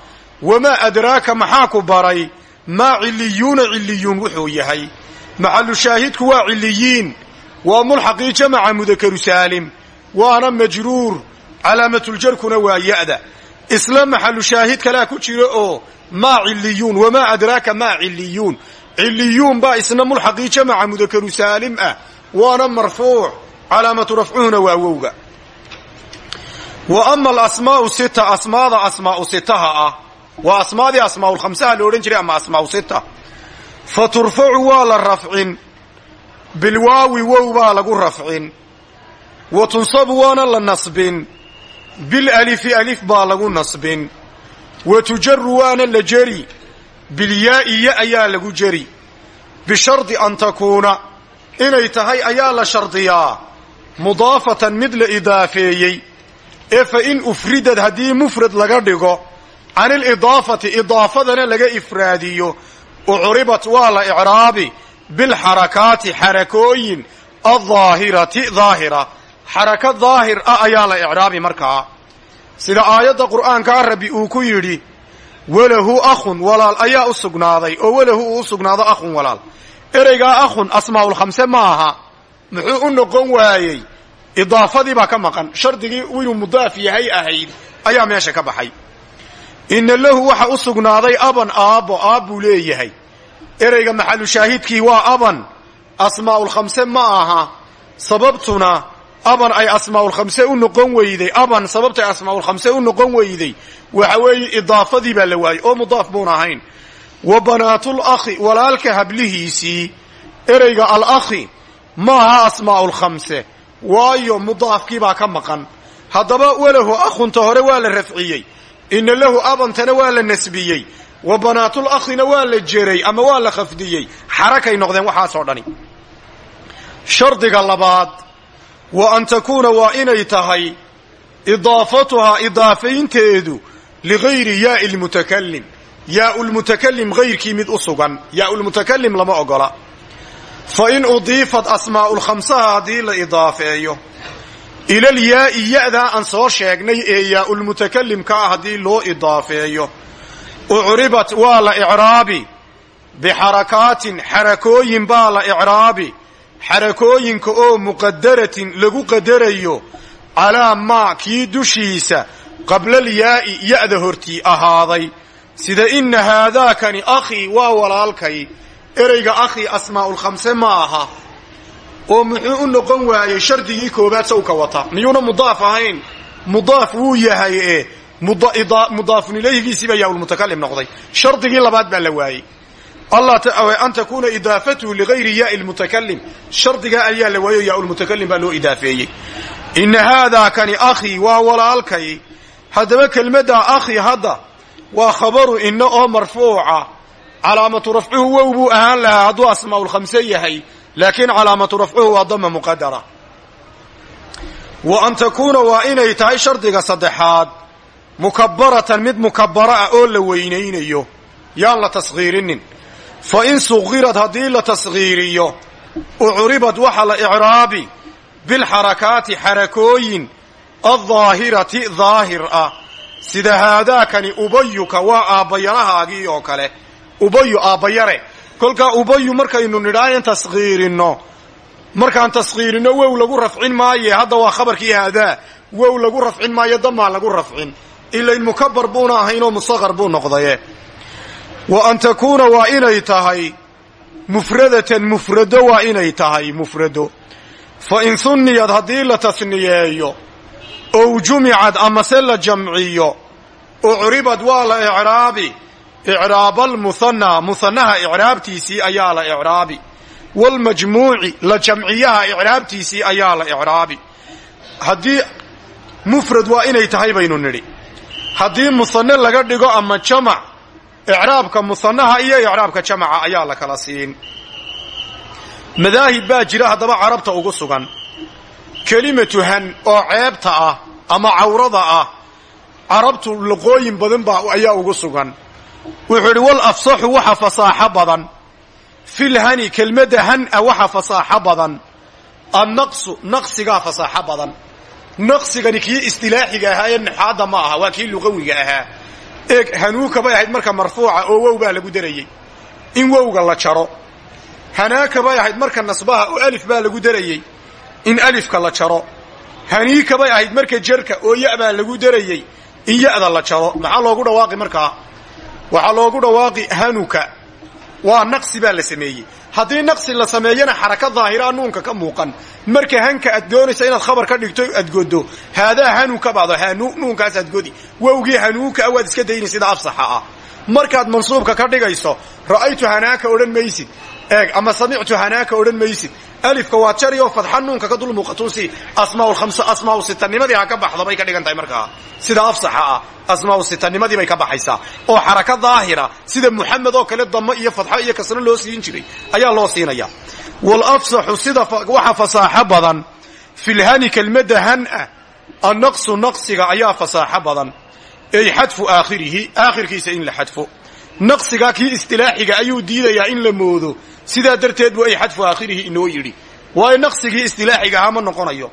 Wamaa adraaka maxaa ku baray? Maa cilliyuuna cilliyuun wuxuu yahay. Maxalu shaahidku waa cilliyiin. Waa mulxaqii jamaca mudakaru saalim. Waana majruur. Calaamatuljarkuna waa ya'da. Isla maxalu shaahid kalaa ku jira oo maa cilliyuun wamaa adraaka maa cilliyuun. Cilliyuun baa isna mulxaqii jamaca mudakaru saalim ah. Waana marfuuc. Calaamatu rafcuhuna waa wowga wa ama alasmaa'u sita asmaada asmaa'u sitaha ah. Waa asmaadii asmaa'ulkhamsaha la odhan jiray ama asmaa'u sita fa turfacu waa la rafcin bilwaawi wow baa lagu rafcin wa tunsabu waana la nasbin. Bilalifi alif baa lagu nasbin. Wa tujaru waana la jeri. Bilyaa'i ya ayaa lagu jeri. Bishardi an takuuna inay tahay ayaa la shardiyaa mudaafatan mid la idaafeeyey ee fa in ufridad haddii mufrad laga dhigo can ilidaafati idaafadana laga ifraadiyo ucribat waa la icraabi bilxarakaati xarakooyin aldaahirati daahira. Xaraka daahir ah ayaa la icraabi markaa. Sida aayadda qur'aankaa rabbi uu ku yidhi walahu akhun walaal ayaa u sugnaaday oo walahu uu u sugnaado akhun walaal. Ereygaa akhun asmaa'ulkhamse ma aha. Muxuu u noqon waayey idaafadii baa ka maqan. Shardigii inuu mudaaf yahay ahayd ayaa meesha ka baxay. Inna lahu waxa u sugnaaday aban aabbo aabbuu leeyahay. Ereyga maxalu shaahidkii waa aban. Asmaa'ulkhamse ma aha. Sababtuna aban ay asmaaulkhamse u noqon weyday. Aban sababtay asmaaulkhamse u noqon weyday. Waxa weeye idaafadii baa la waayey oo mudaaf buun ahayn. Wa banaatul akhi walaalka hablihiisii. Ereyga alakhi maaha asmaaulkhamse waayo mudaafkiibaa ka maqan. Haddaba walahu akhunta hore waa la rafciyey. Ina lahu abantana waa la nasbiyey. Wa banaatul akhina waa la jeray ama waa la khafdiyey. Xarakay noqdeen waxaasoo dhani. Shardiga labaad wa an takuuna waa inay tahay idaafatuhaa idaafaynteedu ligayri yaai lmutakalim yaau lmutakalim gayrkii mid u sugan. Yaau lmutakalim lama ogola fa in udiifat asmaa'ulkhamsaha haddii la idaafeeyo ilal yaa'i ya'daa aan soo sheegnay ee yaa'ulmutakalimka ah haddii loo idaafeeyo ucribat waa la icraabi. Bixarakaatin xarakooyin baa la icraabi. Xarakooyinka oo muqadaratin lagu qadarayo calaa maa kii dushiisa qablal yaa'i ya'da hortii ahaaday. Sida inna haadaakani akhii waa walaalkay ereyga akhii asmaa'ulkhamse ma aha oo muxuu u noqon waayey shardigii koobaad sawka wata. Miyuuna mudaaf ahayn? Mudaaf wuu yahay ee mudaafun ilayhigiisiiba yaaulmutakalim noqday. Shardigii labaad baa la waayey. An takuuna idaafatuhu ligayri yaai lmutakalim shardigaa ayaa la waayo yaaulmutakalim baa loo idaafeeyey. Ina haadaa kani akhii waa walaalkay. Haddaba kelmaddaa akhi hadda waa khabaru ina oo marfuuca calaamatu rafcuhu wow buu ahaan lahaa hadduu asmaa'ulkhamse yahay laakiin calaamatu rafcuhu waa dama muqadara wa an takuuna waa inay tahay shardiga saddexaad mukabaratan mid mukabara ah oo la weynaynayo yaan la taskhiirinin fa in suqirad haddii la taskhiiriyo ucribad waxa la icraabi bilxarakaati xarakooyin aldaahirati daahir ah. Sida haadaakani ubayuka waa aabbayarahaagii oo kale ubayu aabbayare. Kolkaa ubayu markaynu nidhaayan taskhiirinno markaan taskhiirinno wow lagu rafcin maaye. Hadda waa khabarkii haadaa wow lagu rafcin maayo damaa lagu rafcin. Ilayn mukabar buuna ahaynoo musaqar buu noqdaye. Wa an takuuna waa inay tahay. Mufradatan mufrado waa inay tahay mufrado. Fa in hunniyad haddii la tasniyeeyo ow jumicad amase la jamciyo ucribad waa la icraabi icraabaalmuhanaa muhanaha icraabtiisii ayaa la icraabi. Waalmajmuuci la jamciyaha icraabtiisii ayaa la icraabi. Haddii mufrad waa inay tahay baynu nidhi. Haddii muhane laga dhigo ama jamac icraabka muhanaha iyo icraabka jamaca ayaa la kala siin. Madaahib baa jira haddaba carabta ugu sugan. Kelimatu han oo ceebta ah ama cawrada ah carabtu luqooyin badan baa ayaa ugu sugan wuxuu idhi wal afsaxu waxa fasaaxo badan. Filhani kelmadda han-a waxa fasaaxo badan. Annaqsu naqsigaa fasaaxo badan. Naqsigani kii istilaaxiga ahaa ee naxaadda ma aha waa kii luqawiga ahaa. Eeg hanuuka bay ahayd marka marfuuca oo wow baa lagu darayey. In wowga la jaro. Hanaaka bay ahayd marka nasbaha oo alif baa lagu darayey. In alifka la jaro. Haniika bay ahayd marka jerka oo ya baa lagu darayey. In ya'da la jaro. Maxaa loogu dhawaaqi markaa waxaa loogu dhawaaqi hanuka. Waa naqsi baa la sameeyey. Haddii naqsi la sameeyana xaraka daahiraa nuunka ka muuqan. Marka hanka aad doonaysa inaad khabar ka dhigto adgodo haadaa hanuka bado hanu nuunkaas adgodi wowgii hanuuka waad iska dayni sida afsaxa ah. Markaad mansuubka ka dhigayso ra'aytu hanaaka odhan maysid. Eeg ama samictu hanaaka odhan maysid alifka waa jari oo fadxa nuunka ka dul muuqatuusi asmaaulkhamsa asmaau sitanimadii ha ka baxda bay ka dhigan tahay markaa. Sida afsaxa ah asmaau sitanimadii bay ka baxaysaa oo xaraka daahira sida muxamed oo kale damo iyo fadxo iyo kasro loo siin jiray ayaa loo siinaya. Wal afsaxu sida waxa fasaaxo badan filhani kelmadda han-a annaqsu naqsiga ayaa fasaaxo badan ey xadfu aakhirihi aakhirkiisa in la xadfo. Naqsiga kii istilaaxiga ayuu diidayaa in la sidaa darteed bu ay xadfu aakhirihi inoo yidhi. Waayo naqsigii istilaaxiga ahaa ma noqonayo.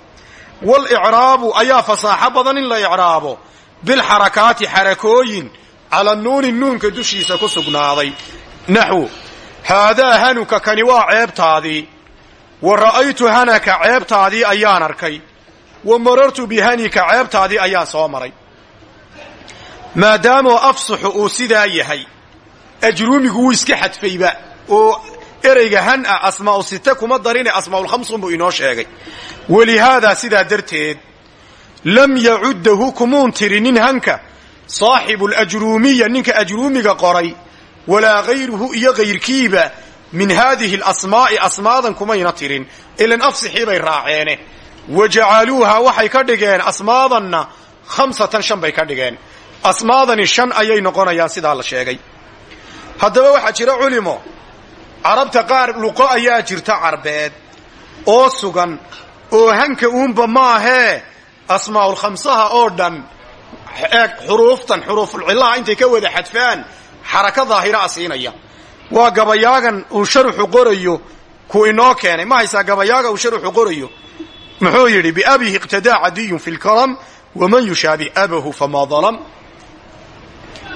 Wal icraabu ayaa fasaaxo badan in la icraabo bilxarakaati xarakooyin cala nuuni nuunka dushiisa ku sugnaaday. Naxwu haadaa hanuka kani waa ceebtaadii wa ra'aytu hanaka ceebtaadii ayaan arkay. Wa marartu bihanika ceebtaadii ayaan soo maray. Maadaamoo afsaxu uu sidaa yahay ajruumigu wuu iska xadfayba oo ereyga han ah asmaa'u site kuma darine asmaa'ulkhamsun buu inoo sheegay. Walihaadaa sidaa darteed lam yacuddahu kumuun tirinin hanka saaxibu alajruumiya ninka ajruumiga qoray walaa hayruhu iyo kayrkiiba min haadihi alasmaa'i asmaadan kumayna tirin ilan afsixii bay raaceene. Wa jacaluuha waxay ka dhigeen asmaadanna khamsatan shan bay ka dhigeen. Asmaadani shan ayay noqonayaan sidaa la sheegay. Haddaba waxaa jira culimo carabta qaar luqo ayaa jirta carbeed oo sugan oo hanka uunba maahee asmaa'ulkhamsaha oo dhan eeg xuruuftan xuruufulcillaha intay ka wada xadfaan xaraka daahira a siinaya. Waa gabayaagan uu sharuxu qorayo ku inoo keenay. Ma haysaa gabayaaga uu sharuxu qorayo? Muxuu yidhi biabihi iqtadaa cadiyun fi lkaram waman yushaabih abahu famaa dalam.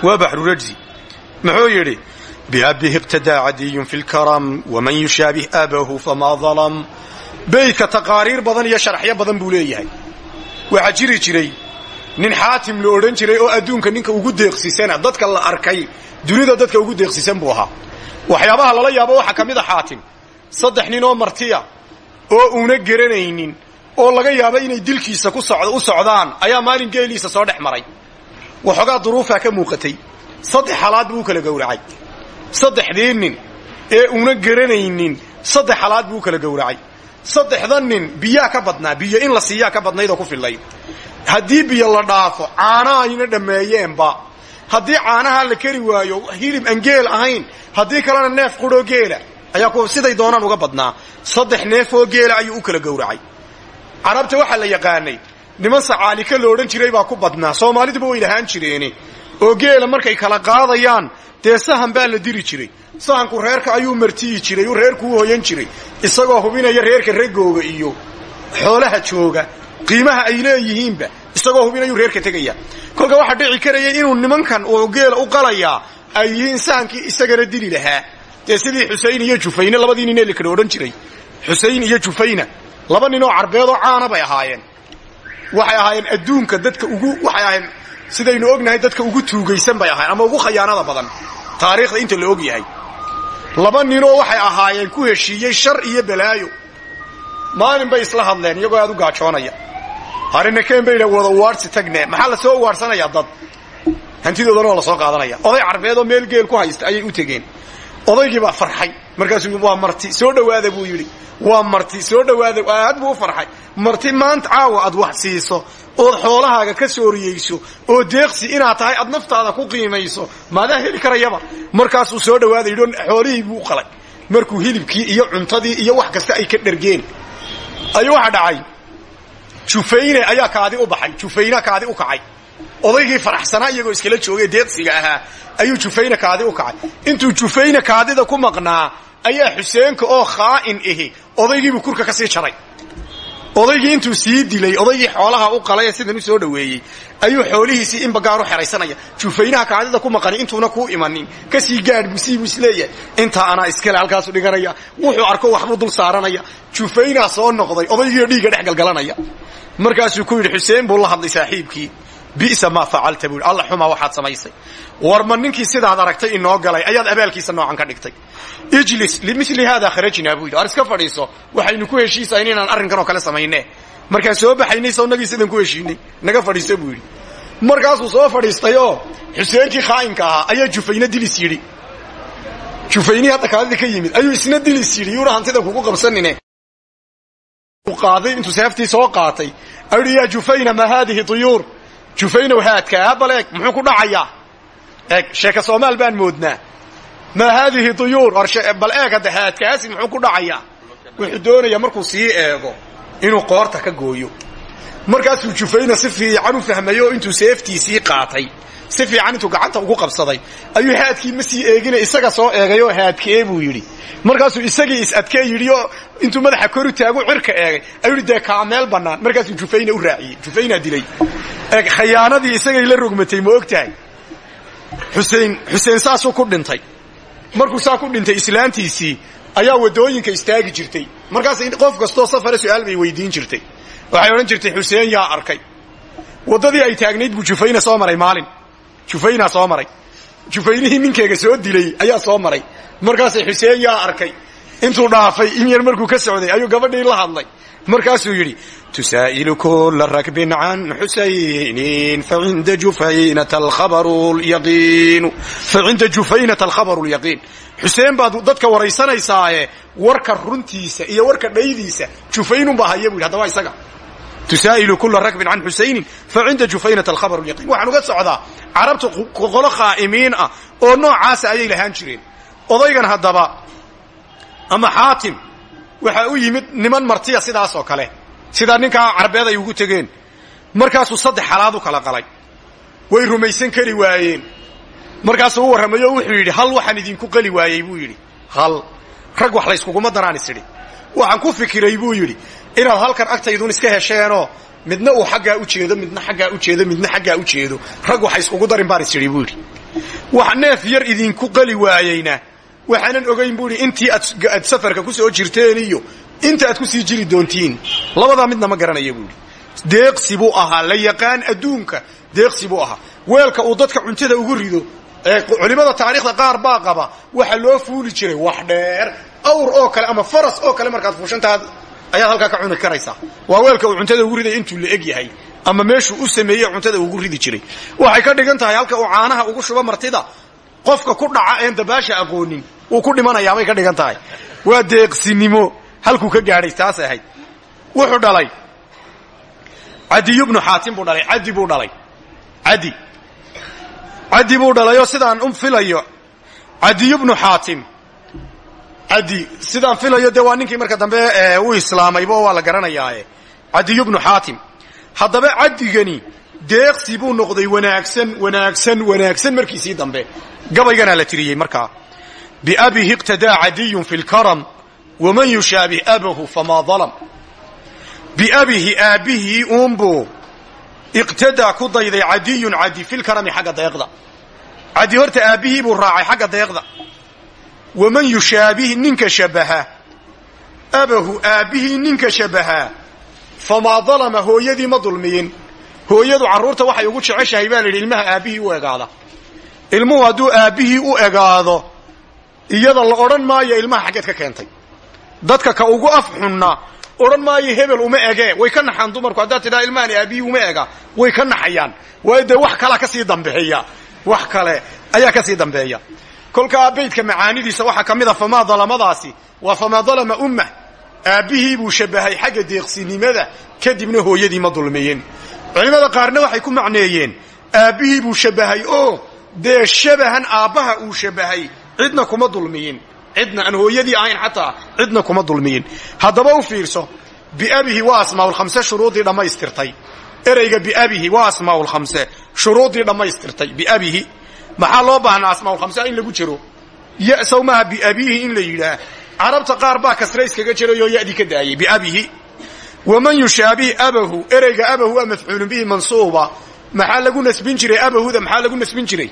Waa baxru rajzi. Muxuu yidhi biabihi iqtadaa cadiyun fi lkaram waman yushaabih abahu famaa dalam beydka taqaariir badan iyo sharaxyo badan buu leeyahay waxaa jiri jiray nin xaatim la odhan jiray oo adduunka ninka ugu deeqsisana dadka la arkay dunida dadka ugu deeqsisan buu ahaa waxyaabaha lala yaabo waxaa ka mid a xaatim saddex nin oo martiya oo una garanaynin oo laga yaabo inay dilkiisa ku u socdaan ayaa maalin geeliisa soo dhex maray waxoogaa duruufaa ka muuqatay saddex halaad buu u kala gowracay saddexdii nin ee una garanaynin saddex halaad buu u kala gowracay. Saddexda nin biyaa ka badnaa biyo in la siiyaa ka badnayd ku fillayd. Haddii biyo la dhaafo caana ayna dhammeeyeenba. Haddii caanaha la keri waayo hilib aan geel ahayn haddii kalena neef quroo geela ayaa ku siday doonaan uga badnaa. Saddex neef oo geela ayuu u kala gowracay. Carabta waxaa la yaqaanay niman sacaalika lo odhan jiray baa ku badnaa soomaaliduba way lahaan jireeni. Oo geela markay kala qaadayaan dee sahan baa la diri jiray. Sahanku reerka ayuu martiyi jiray uu reerkuu hoyan jiray. Isagoo hubinaya reerka ragooga iyo xoolaha jooga qiimaha ay leeyihiinba isagoo hubinayuu reerka tegaya kolka waxaa dhici karaya inuu nimankan uu geela u qalayaa ay yihiin sahankii isagana dili lahaa. Dee sidii xusayn iyo jufayne labadii nin ee la kala odhan jiray. Xusayn iyo jufayna laba ninoo carbeedoo caana bay ahaayeen. Waxay ahaayeen adduunka dadka ugu waxay ahaayeen sidaynu ognahay dadka ugu tuugaysan bay ahaayeen ama ugu khayaanada badan. Taariikhda inta la og yahay. Laba ninoo waxay ahaayeen ku heshiiyey shar iyo balaayo. Maalin bay isla hadleen iyagoo aad u gaajoonaya. Harinakeen bay wada uwaadhsi tagne maxaa la soo uwaadhsanayaa dad? Hantidoodana waa la soo qaadanaya. Oday carbeed oo meel geel ku haysta ayay u tegeen. Odaygii baa farxay. Markaasuu waa marti soo dhowaada buu yidhi. Waa marti soo dhowaada. Aad buu farxay. Marti maanta caawa aad wax siiso ood xoolahaaga ka sooriyeyso oo deeqsi inaad tahay aad naftaada ku qiimayso maadaa heli karayaba markaasuu soo dhowaaday yidhi xoolihii buu qalay. Markuu hilibkii iyo cuntadii iyo wax kasta ay ka dhergeen ayuu waxa dhacay. Jufayne ayaa kaadi u baxay. Jufayna kaadi u kacay. Odaygii faraxsanaa iyagoo iskala joogay deeqsiga ahaa ayuu jufayna kaadi u kacay. Intuu jufayna kaadida ku maqnaa ayaa xuseenka oo khaa'in ahi odaygiibuu kurka ka sii jaray odaygii intuu sii dilay odaygii xoolaha u qalay ee sidan u soo dhoweeyey ayuu xoolihiisii in bagaar u xeraysanaya jufaynaha kaadida ku maqani intuuna kuu imanin. Kasii gaadh busiibuu is leeyahay intaa anaa iskale halkaasu dhiganaya. Wuxuu arko waxbuu dul saaranaya. Jufaynaa soo noqday odaygiio dhiigga dhex galgalanaya. Markaasuu ku yidhi xuseen buu la hadlay saaxiibkii. Bisa maa facalta buu alla xumaa waxaad samaysay warma ninkii sidaad aragtay inoo galay ayaad abaalkiisa noocan ka dhigtay. Ijlis limili haada kharajnaa buu yidhi. Ar iska fadhiiso waxaynu ku heshiisayn inaan arrinkan oo kale samayne. Markaan soo baxaynay sawnagii sidan ku heshiinay. Naga fadhiiso buu yidhi. Markaasuu soo fadhiistay oo xuseenkii khaa'inka ahaa ayaa jufayne dilis yidhi. Jufaynihii hadda kaadida ka yimid ayuu isna dilis yidhi yuuna hantida kugu qabsanine. Qaaday intuu seeftii soo qaatay. Ayuu yaa jufayna ma haadihi tuyuur jufaynow haadkaa bal eeg muxuu ku dhacayaa eeg sheeka soomaal baan moodnaa. Maa haadihi duyuur? Bal eeg hadda haadkaasi muxuu ku dhacayaa wuxuu doonayaa markuu sii eego inuu qoorta ka gooyo. Markaasuu jufayna si fiican u fahmay oo intuu seeftiisii qaatay. Si fiican intuu gacanta ugu qabsaday. Ayuu haadkii ma sii eegina isaga soo eegay oo haadkee buu yidhi. Markaasuu isagii is adkee yidhi oo intuu madaxa koru taagu cirka eegay. Ayuu yidhi dee kaa meel bannaan. Markaasuu jufayna u raaciyey. Jufaynaa dilay. Eeg khayaanadii isagay la rogmatay ma xuseen xuseen saasuu ku dhintay markuu saa ku dhintay islaantiisii ayaa waddooyinka istaagi jirtay. Markaas qof kastoo safare su'aal bay weydiin jirtay. Waxay odhan jirtay xuseen yaa arkay. Waddadii ay taagnayd buu jufayna soo maray maalin. Jufaynaa soo maray. Jufaynihii ninkeega soo dilay ayaa soo maray. Markaasay xuseen yaa arkay. Intuu dhaafay in yar markuu ka socday ayuu gabadhii la hadlay. Markaasuu yidhi xusaynin facinda jufaynata alkhabaru lyaqiinu facinda jufaynata alkhabaru lyaqiin xuseen baad dadka waraysanaysaaye warka runtiisa iyo warka dhaydiisa jufaynunbaa haya bu yidhi hadaba isaga tusaa'ilu kula rakbin can xusaynin facinda jufaynata alkhabaru lyaqiin waxaan uga socdaa carabta qolo qaa'imiin ah oo noocaasa ayay lahaan jireen odaygan haddaba ama xaatim waxaa u yimid niman martiya sidaas oo kale sidaa ninkaa carbeed ay ugu tegeen. Markaasuu saddex xalaad u kala qalay. Way rumaysan kari waayeen. Markaasuu u warramayo wuxuu yidhi hal waxaan idinku qali waayey buu yidhi. Hal. Rag wax layskuguma daraan isidhi waxaan ku fikiray buu yidhi inaad halkan agtaydun iska hesheenoo midna uu xaggaa u jeedo midna xaggaa u jeedo midna xaggaa u jeedo. Rag waxa iskugu darin baan isidhi buu yidhi. Wax neef yar idinku qali waayeyna. Waxaanan ogayn buu idhi intii aad safarka ku soo jirteen iyo inta aad ku sii jiri doontiin labadaa midna ma garanaya buu yidhi. Deeqsi buu ahaa la yaqaan adduunka deeqsi buu weelka uu dadka cuntada ugu rido ee culimmada taariikhda qaar baa qaba waxa loo fuuli jiray wax dheer awr oo kale ama faras oo kale markaad fuushantaad ayaad halkaa ka cuni karaysaa. Waa weelka uu cuntada ugu riday intuu la eg ama meeshuu u sameeyey cuntada ugu ridi jiray. Waxay ka dhigan halka uu caanaha ugu shubo martida qofka ku dhaca een dabaasha aqoonin wuu ku dhimanayaa bay ka dhigan waa deeqsinimo halkuu ka gaadhay taas ahayd. Wuxuu dhalay. Cadiyu bnu xaatim buu dhalay. Cadi buu dhalay. Cadi. Cadi buu dhalayoo sidaan u filayo. Cadiyu bnu xaatim. Cadi. Sidaan filayo dee waa ninkii marka dambe u islaamaybo waa la garanayaae cadiyu bnu xaatim. Haddaba cadigani deeqsi buu noqday wanaagsan wanaagsan wanaagsan markiisii dambe. Gabayganaa la tiriyey markaa. Biabihi iqtadaa cadiyun fi lkaram waman yushaabih abahu famaa dalam biabihi aabbihii uunbuu iqtadaa ku dayday cadiyun cadi filkarami xagga deeqda cadi horta aabbihii buu raacay xagga deeqda waman yushaabih ninka shabaha abahu aabbihii ninka shabahaa famaa dalama hooyadii ma dulmiyin hooyadu carruurta waxay ugu jeceshahay baa la yidhi ilmaha aabbihii u egaada ilmuhu hadduu aabbihii u egaado iyada la odhan maayo ilmaha xaggeed ka keentay dadka ka ugu af xunna odhan maayo hebel uma ege way ka naxaan dumarku haddaad tidhaha ilmahani aabbihii uma ega way ka naxayaan. Waayo dee wax kalaa ka sii dambeeya wax kale ayaa ka sii dambeeya. Kolkaa baydka macaanidiisa waxaa ka mid a famaa dalamadaasi waa famaa dalama ummah aabbihii buu shabahay xagga deeqsinimada kadibna hooyadii ma dulmiyin culimmada qaarna waxay ku macneeyeen aabbihii buu shabahay oo dee shabahan aabbaha uu shabahay cidna kuma dulmiyin cidna aan hooyadii ahayn xataa cidna kuma dulmiyin haddaba u fiirso biabihi waa asmaaulkhamse shuruuddii dhammaystirtay. Ereyga biabihi waa asmaaulkhamse shuruuddii dhammaystirtay. Biabihi maxaa loo baahnaa asmaaulkhamse in lagu jiro? Ya sow maaha biabiihi in la yidhaah. Carabta qaar baa kasre iskaga jirayoo yadii ka daayay. Biabihi waman yushaabih abahu ereyga abahu waa mafcuulun bihi mansuuba. Maxaa lagu nasbin jiray abahuda? Maxaa lagu nasbin jiray?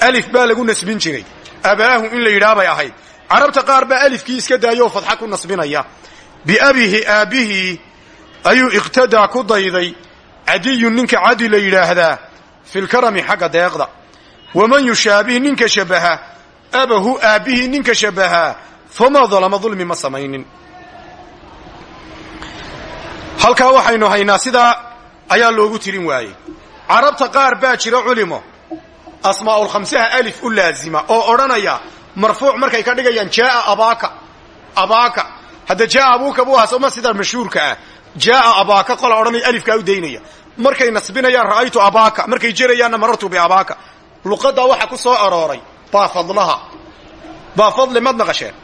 Alif baa lagu nasbin jiray. Abaahu in la yidhaah ahayd carabta qaar baa alifkii iska daayoo fadxa ku nasbinaya. Biabihi aabbihii ayuu iqtadaa ku dayday. Cadiyun ninka cadi la yidhaahdaa filkarami xagga deeqda. Waman yushaabih ninka shabaha. Abahu aabbihii ninka shabahaa famaa dalama dulmi ma samaynin. Halkaa waxaynu haynaa sidaa ayaa loogu tirin waayey. Carabta qaar baa jira culimo. Asmaa'ulkhamsaha alif u laazima oo odhanaya marfuuc markay ka dhigayaan jaaa abaaka. Abaaka. Hadda jaaa abuuka buu ahaa sooma sidaa mashhuurka ah. Jaaa abaaka qola odhanaya alifkaa u daynaya. Markay nasbinayaan ra'aytu abaaka. Markay jerayaanna marartu biabaaka luqaddaa waxa ku soo arooray baafadlaha baafadle maad maqasheen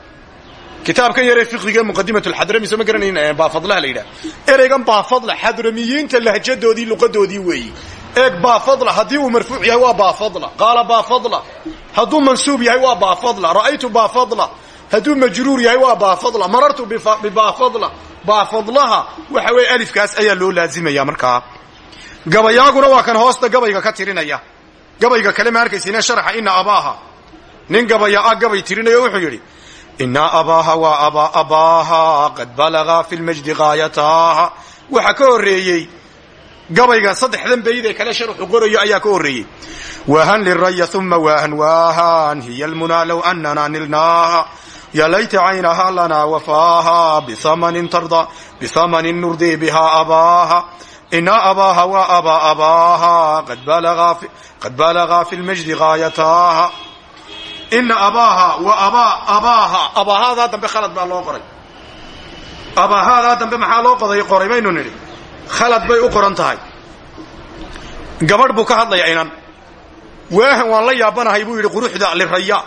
kitaabkan yaree fiqiga muqadimat lxadrami soo ma garanayn baafadlaha la yidhaha. Ereygan baafadla xadramiyiinta lahjadoodii luqadoodii weeyi eeg baafadla haddii uu marfuuc yahay waa baafadla qaala baafadla hadduu mansuub yahay waa baafadla ra'aytu baafadla hadduu majruur yahay waa baafadla marartu bibaafadla baafadlaha waxa weeye alifkaas ayaa loo laazimaya markaa. Gabayaaguna waa kan hoosta gabayga ka tirinaya. Gabayga kale ma arkaysiine sharaxa ina abaaha. Nin gabaya ah gabay tirinayo wuxuu yidhi. Ina abaaha waa abaa abaaha qad balaga fi lmajdi gaayataaha waxaa ka horreeyey gabayga saddexdan bayd ee kale sharuxu qorayo ayaa ka horreeyey. Waahan liraya uma waahan waahan hiya almunaa low anana nilnaaha. Yaa layta caynaha lanaa wafaaha biamanin tarda biamanin nurdii bihaa abaaha. Ina abaaha wa abaa abaaha qad balagaa fi lmajdi gaayataaha ina abaaha wa abaa abaaha abaahaadaa dambe khalad baa loo qoray. Abaahaadaa dambe maxaa loo qoday? Qoray khalad bay u qoran tahay. Gabadh buu ka hadlaya inan waahan waan la yaabanahay buu yidhi quruxda liraya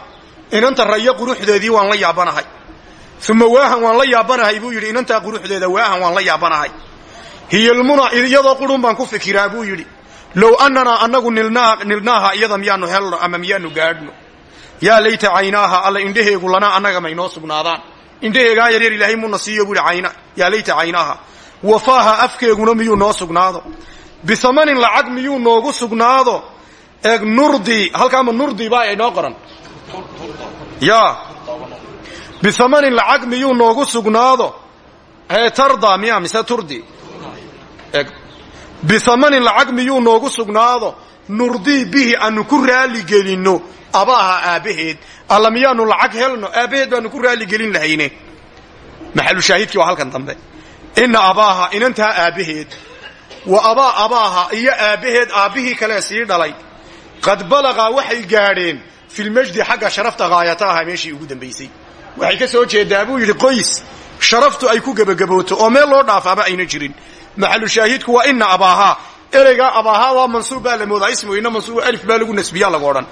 inanta raya quruxdeedii waan la yaabanahay. Uma waahan waan la yaabanahay buu yidhi. Inantaa quruxdeeda waahan waan la yaabanahay. Hiyalmuna iyadoo qurun baan ku fikiraa buu yidhi. Low annanaa annagu nilnaaha iyada miyaanu helno ama miyaanu gaadhno. Yaa layta caynaaha alla indhaheegu lanaa annaga maynoo sugnaadaan. Indhaheegaa yaryar ilaahay muuna siiyo buuhi cayna yaa layta caynaaha wafaaha afkeeguna miyuu noo sugnaado? Bisamanin lacag miyuu noogu sugnaado? Eeg nurdi halkaama nurdi baa inoo qoran. Ya. Bisamanin lacag miyuu noogu sugnaado? Hee tarda miya mise turdi? Eeg. Bisamanin lacag miyuu noogu sugnaado? Nurdii bihi aanu ku raaligelinno abaaha aabbaheed alla miyaanu lacag helno? Aabbaheed baanu ku raaligelin lahayne maxalushaahidkii waa halkan dambe inna abaaha inantaa aabbaheed wa abaa abaaha iyo aabbaheed aabbihii kale sii dhalay. Qad balagaa waxay gaadheen filmajdi xagga sharafta haayataaha meeshii ugu dambaysay waxay ka soo jeedaa buu yidhi qoys sharaftu ay ku gebagabooto oo meel loo dhaafaaba ayna jirin. Maxalushaahidku waa inna abaahaa ereygaa abaahaa waa mansuub baa la moodaa ismu ina mansuub alif baa lagu nasbiyaa lagu odhan.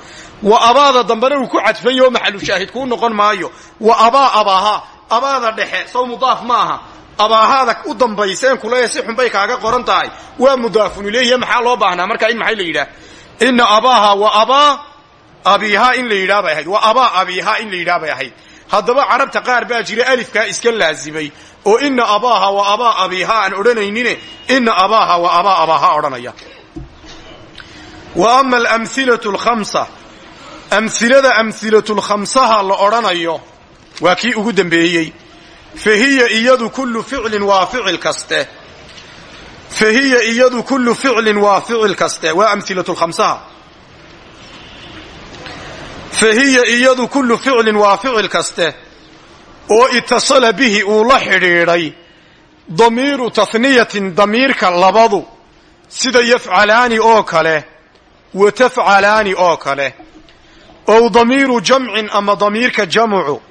Wa abaada dambena uu ku cadfan yaho maxalushaahid kuu noqon maayo. Wa abaa abaahaa abaada dhexe sow mudaaf ma aha abaahaada u dambayseen kuleeya si xunbay kaaga qoran tahay. Waa mudaafun ilayhiya maxaa loo baahnaa? Markaa in maxay la yidhaah? Ina abaaha wa abaa abiihaa in la yidhaah bay ahayd. Wa abaa abiihaa in la yidhaah bay ahayd. Haddaba carabta qaar baa jira alifkaa iska laazimay. Oo ina abaaha wa abaa abiihaa aan odhanaynine ina abaaha wa abaa abaahaa odhanaya. Wa ama alamhilatu alkhamsa. Amhilada amhilatulkhamsaha la odhanayo waa kii ugu dambeeyey fa hiya iyadu kullu ficlin waa ficil kaste. fa hiya iyadu kullu ficlin waa ficil kaste. Waa amhilatulkhamsaha fa hiya iyadu kullu ficlin waa ficil kaste. Oo itasala bihi uu la xidhiidhay damiiru tahniyatin damiirka labadu. Sida yafcalaani oo kale wa tafcalaani oo kale. Ow damiiru jamcin ama damiirka jamcu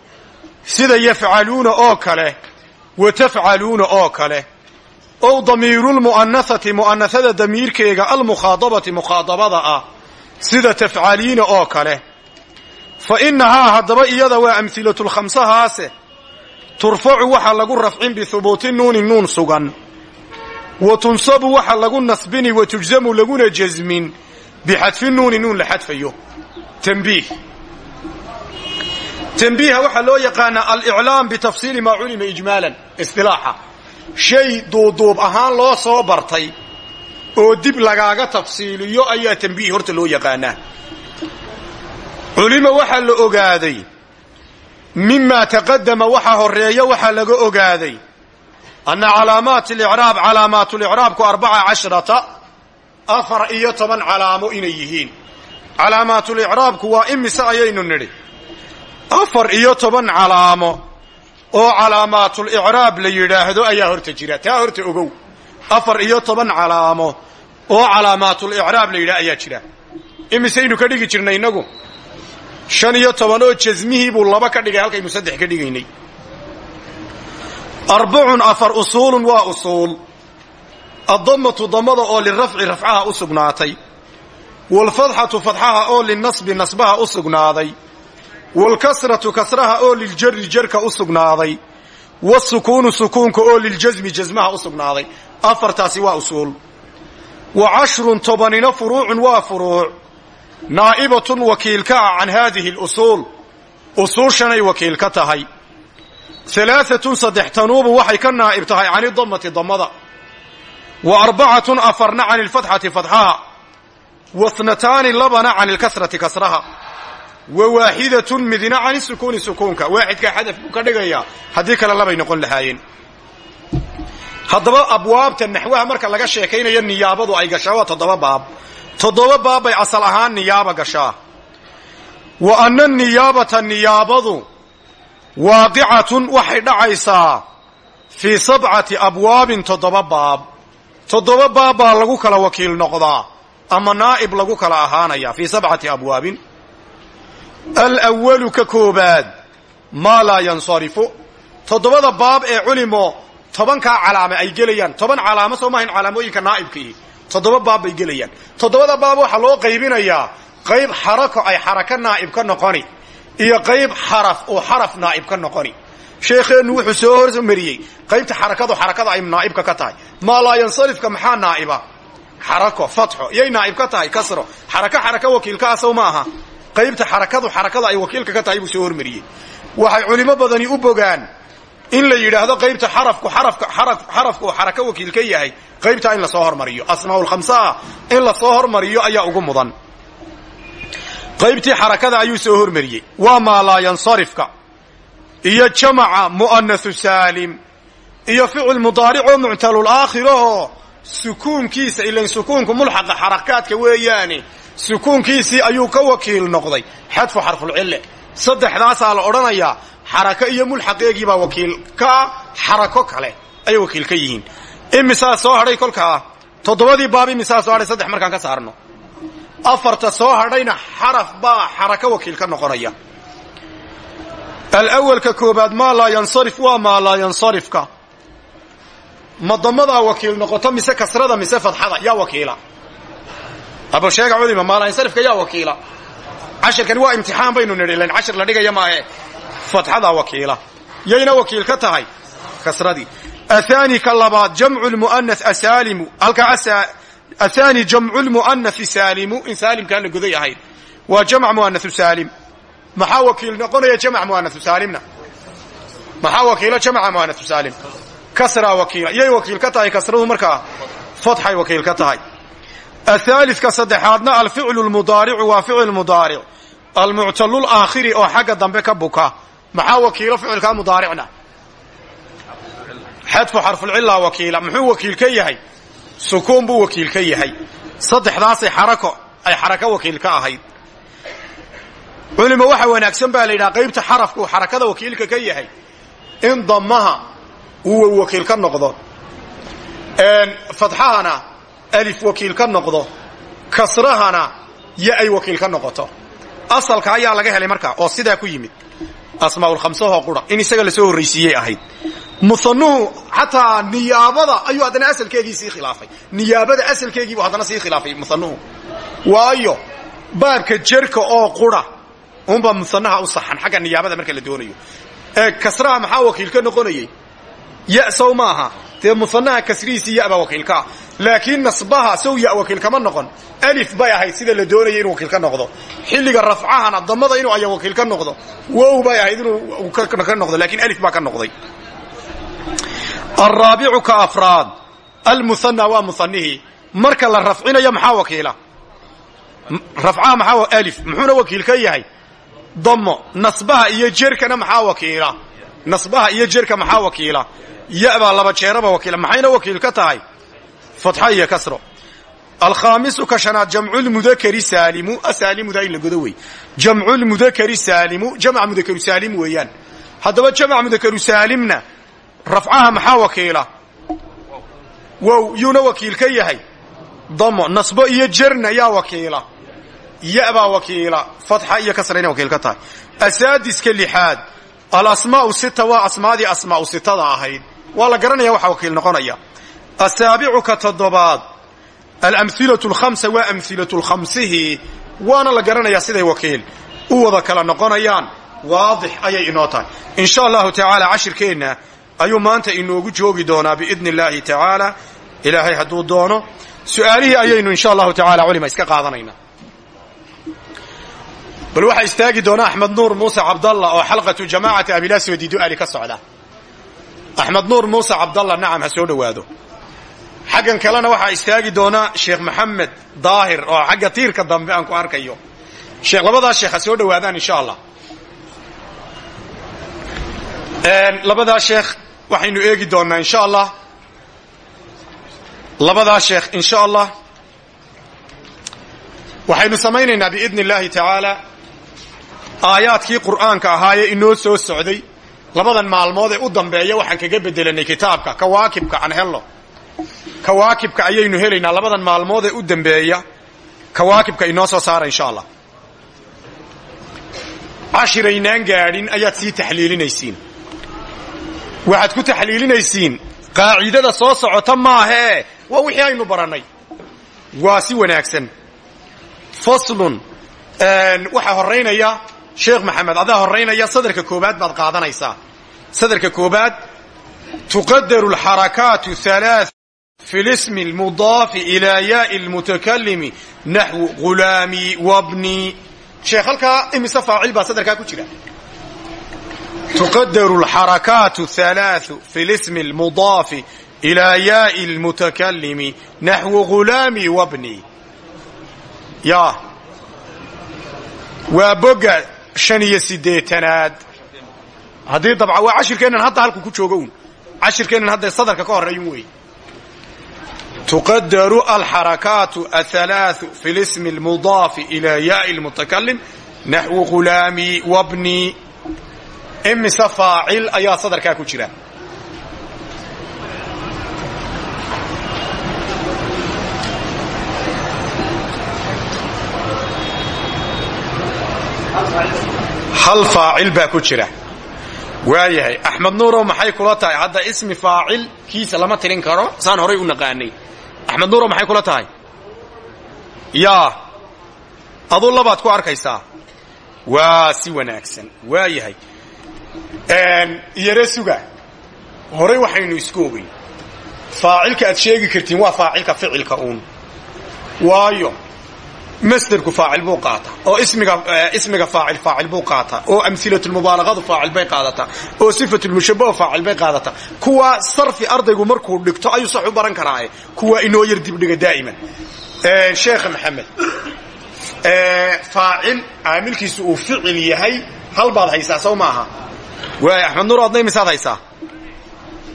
sida yafcaluuna oo kale wa tafcaluuna oo kale. Ow damiirulmu'anahati mu'anahada damiirkeega almukhaadabati mukhaadabada ah sida tafcaliina oo kale. Fa innahaa haddaba iyada waa amhilatulkhamsahaase turfacu waxa lagu rafcin bihubuuti nuuni nuun sugan. Wa tunsabu waxa lagu nasbini wa tujsamu laguna jasmin bixadfi nuuni nuun la xadfayo. Tanbiih tanbiiha waxaa loo yaqaanaa aliclaam bitafsiili maa culima ijmaalan istilaaxa. Shay duuduub ahaan loo soo bartay oo dib lagaaga tafsiiliyo ayaa tanbiih horta loo yaqaanaa. Culima waxaa la ogaaday mimaa taqadama waxa horreeya waxaa laga ogaaday anna calaamaat alicraab calaamaatulicraabku arbaca cashrata afar iyo toban calaamo inay yihiin. Calaamaatulicraabku waa imise ayaynu nidhi afar iyo toban calaamo oo calaamaatulicraab la yidhaahdo ayaa horta jira. Taa horta ogow. Afar iyo toban calaamo oo calaamaatulicraab la yidhahdo ayaa jira. Imisaynu ka dhigi jirnay innagu shan iyo toban oo jasmihii buu laba ka dhigay halkaynu saddex ka dhigaynay. Arbacun afar usuulun waa usuul. Addamatu damada oo lirafci rafcaha u sugnaatay. Waalfadxatu fadxaha oo linasbi nasbaha u sugnaaday waalkasratu kasraha oo liljari jarka u sugnaaday wasukuunu sukuunka oo liljasmi jasmaha u sugnaaday afartaasi waa usuul wa cashrun tobanina furuucun waa furuuc naa'ibatun wakiilka ah can haadihi alusuul usuushanay wakiil ka tahay alaaatun saddex tanuubu waxay ka naa'ib tahay can idamati damada wa arbacatun afarna can ilfatxati fatxaha wa tnataani labana wa waaxidatun midna can isukuuni sukuunka waaxidkaa xadaf buu ka dhigayaa haddii kale labay noqon lahaayeen. Haddaba abwaabta naxwaha marka laga sheekaynayo niyaabadu ay gashaa waa toddoba baab. Toddoba baab bay asal ahaan niyaaba gashaa. Wa anna niyaabata niyaabadu waaqicatun waxay dhacaysaa fii sabcati abwaabin toddoba baab. Toddoba baab baa lagu kala wakiil noqdaa ama naa'ib lagu kala ahaanaya fii sabcati abwaabin alwalu ka koobaad maa laa yansarifu. Toddobada baab ee culimo tobankaa calaame ay gelayaan. Toban calaamo soo maahayn calaamooyinka naa'ibkii toddoba baab bay gelayaan. Toddobada baab waxaa loo qaybinayaa qayb xarako ay xaraka naa'ib ka noqoni iyo qayb xaraf oo xaraf naa'ib ka noqoni. Sheekheennu wuxuu soo hormariyey qaybta xarakadu xarakada ay naa'ibka ka tahay. Maa laa yansarifka maxaa naa'iba? Xarako fatxo yay naa'ib ka tahay kasro. Xaraka xaraka wakiilka ma aha qaybta xarakadu xarakada ay wakiilka ka tahay buu soo hormariyey. Waxay culimo badani u bogaan in la yidhaahdo qaybta xarafku xarafka xarafku xaraka wakiil ka yahay qaybtaa in la soo hormariyo. Asmaaulkhamsaa in la soo hormariyo ayaa ugu mudan. Qaybtii xarakada ayuu soo hormariyey. Waa maa laa yansarifka. Iyo jamaca mu'anasu saalim. Iyo ficil mudaaricoo muctalul aakhirahoo sukuunkiisa ilan sukuunku mulxaqa xarakaadka weeyaane sukuunkiisii ayuu ka wakiil noqday. Xadfu xarfulcille saddexdaasaa la odhanayaa xarako iyo mulxaqeegiibaa wakiil ka xarako kale ayay wakiil ka yihiin. Imisaa soo hadhay kolkaa toddobadii baab imisaa soo hadhay saddex markaan ka saarno. Afarta soo hadhayna xaraf baa xarako wakiil ka noqonaya. Alawalka koobaad maa laa yansarif waa maa laa yansarifka. Ma damadaa wakiil noqoto mise kasrada mise fadxada yaa wakiila abo sheega culima maa laa yansarifka yaa wakiila. Cashirkani waa imtixaan baynu nidhi lan cashir la dhigaya maahe. Fatxadaa wakiila. Yayna wakiil ka tahay? Kasradii athani ka labaad jamcu lmu'anas asaalimu halkaa athani jamcu lmu'anasi saalimu in saalimkaa la goday ahayd waa jamc mu'anasu saalim. Maxaa wakiil noqonaya jamc mu'anasu saalimna? Maxaa wakiilo jamca mu'anasu saalim? Kasraa wakiila. Yay wakiil ka tahay kasradu markaa? Fatxay wakiil ka tahay athaalidka saddexaadna alficlu lmudaaricu waa ficil mudaaric almuctalul aakhiri oo xagga dambe ka buka maxaa wakiilo ficilkaa mudaaricna xadfu xarfulcilaa wakiila muxuu wakiil ka yahay sukuun buu wakiil ka yahay saddexdaasay xarako ay xarako wakiil ka ahayd culima waxa wanaagsan baa la yidhaha qaybta xarafka uu xarakada wakiilka ka yahay in damaha uu wakiil ka noqdo fadxahana alif wakiil ka noqdo kasrahana yo ay wakiil ka noqoto. Asalka ayaa laga helay markaa oo sidaa ku yimid. Asmaaulkhamsahoo qura in isaga la soo horraysiiyey ahayd. Musanuhu xataa niyaabada ayuu haddana asalkeegii sii khilaafay. Niyaabada asalkeegiibu haddana sii khilaafay musanuhu waayo baabka jerka oo qura unbaa musanaha u saxan xagga marka la doonayo. Ee kasraha maxaa wakiil ka noqonayey? Ya sow maaha. Dee musanaha kasrihiisii ya baa wakiilkaa laakiin nasbaha sow ya wakiil kama noqon. Alif bay ahayd sida la doonaya inuu wakiil ka noqdo. Xilliga rafcahana damada inuu aya wakiil ka noqdo. Wow bay ahayd inuu ka noqdo lakiin alif baa ka noqday. Alraabicu ka afraad almuhana waa muhanihii marka la rafcinayo maxaa wakiila? Rafcaha maxaa alif muxuuna wakiil ka yahay? Damo nasbaha iyo jerkana maxaa wakiila? Nasbaha iyo jerka maxaa wakiila? Ya baa laba jeeraba wakiila maxayna wakiil ka tahay fatxa iyo kasro alkhaamisu ka shanaad jamculmudakari saalimu asaalimudaa in la godo wey jamculmudakari saalimu jamc mudakaru saalim weeyaan haddaba jamc mudakaru saalimna rafcaha maxaa wakiila wow yuuna wakiil ka yahay damo nasbo iyo jerna yaa wakiila ya baa wakiila fatxa iyo kasra inay wakiil ka tahay asaadiska lixaad alasmaau sita waa asmaadii asmaau sitada ahayd waa la garanaya waxaa wakiil noqonaya asaabicu ka toddobaad. Alamhilatu alkhamsa waa amhilatu lkhamsihi waana la garanayaa siday wakiil. U wada kala noqonayaan. Waadix ayay inoo tahay. In sha allahu tacaala cashirkeenna ayuu maanta inoogu joogi doonaa biidni illaahi tacaala ilaahay hadduu doono. Su'aalihii ayaynu insha allahu tacala culima iska qaadanaynaa bal waxaa istaagi doona axmed nuur muuse cabdalla oo xalqatu jamaacati abilaswadi du'ali ka socda. Axmed nuur muuse cabdalla nacam ha soo dhowaado xaggan kalena waxaa istaagi doona sheekh maxamed daahir oo xagga tiirka dambe aan ku arkayo. Sheekh labadaas sheekh ha soo dhowaadaan insha allah labadaa sheekh waxaynu eegi doonaa insha allah labadaa sheekh insha allah waxaynu samaynaynaa biidni illaahi tacaala. Aayaadkii qur'aanka ahaayee inoo soo socday. Labadan maalmood ee u dambeeya waxaan kaga bedelanay kitaabka kawaakibka aan helno kawaakibka ayaynu helaynaa labadan maalmood ee u dambeeya kawaakibka inoo soo saara insha allah. Cashiraynaan gaadhin ayaad sii taxliilinaysiin. Waxaad ku taxliilinaysiin qaacidada soo socota maahee waa wixii aynu barannay. Waa si wanaagsan. Faslun waxaa horaynaya sheekh maxamed adaa horaynaya sadarka koobaad baad qaadanaysaa. Sadarka koobaad tuqadaru alxarakaatu fi lismi almudaafi ilaa yaai lmutakalimi naxwu ghulaami wabni sheekh halkaa imise faacil baa sadarkaa ku jira tuqadaru alxarakaatu halaau fi lismi almudaafi ilaa yaai lmutakalimi naxwu ghulaami wabni ya waa boga shan iyo siddeetanaad haddii dabca waa cashirkeennan hadda halku ku joogo un cashirkeennan hadda sadarka ka horreeyun wey tuqadaru alxarakaatu athalaau fi lismi almudaafi ilaa yaai lmutakalim naxwu ghulaami wabni imise faacil ayaa sadarkaa ku jira hal faacil baa ku jira waayahay axmed nuurow maxay kula tahay hadda ismi faacil kiisa lama tirin karo saan horay u naqaanay axmed nuurow maxay kula tahay? Yaa aduu labaad ku arkaysaa. Waa si wanaagsan waayahay iyare suga horay waxaynu isku ogeyn faacilka aad sheegi kartiin waa faacilka ficilka uun. Waayo masderku faacil buu qaataa oo ismiga ismiga faacil faacil buu qaataa oo amhilatulmubaalaqadu faacil bay qaadataa oo sifatulmushabaho faacil bay qaadataa. Kuwa sarfi ardaygu markuu dhigto ayuu sax u baran karaaye. Kuwa inoo yar dibdhiga daa'iman. Sheekh maxamed faacil caamilkiisu uu ficil yahay hal baad haysaa sow maaha waay axmed nuur adna imisaad haysaa?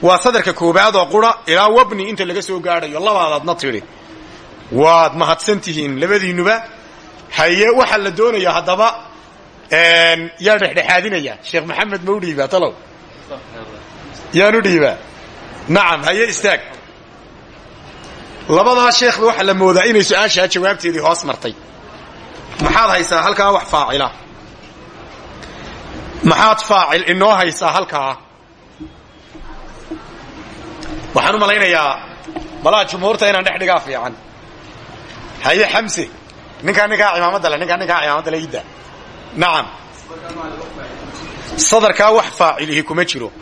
Waa sadarka koobaad oo qura ilaa wabni inta laga soo gaadhayo labaadaadna tidhi waad mahadsan tihiin labadiinnuba haye waxaa la doonayaa haddaba yaa dhexdhexaadinaya. Sheekh maxamed ma u dhiibaa talow? Yaan u dhiibaa? Nacam haye istaag. Labadaa sheekhba waxaa la moodaa inay su'aashaa jawaabteedii hoos martay. Maxaad haysaa halkaa wax faacila? Maxaad faacil inoo haysaa halkaa? Waxaan u malaynayaa jumhuurta inaan dhex fiican haye xamse ninkaa ninkaa cimaamada le ninkaa ninkaa cimaamada le idda nacam sadarkaa wax faacilihi kuma jiro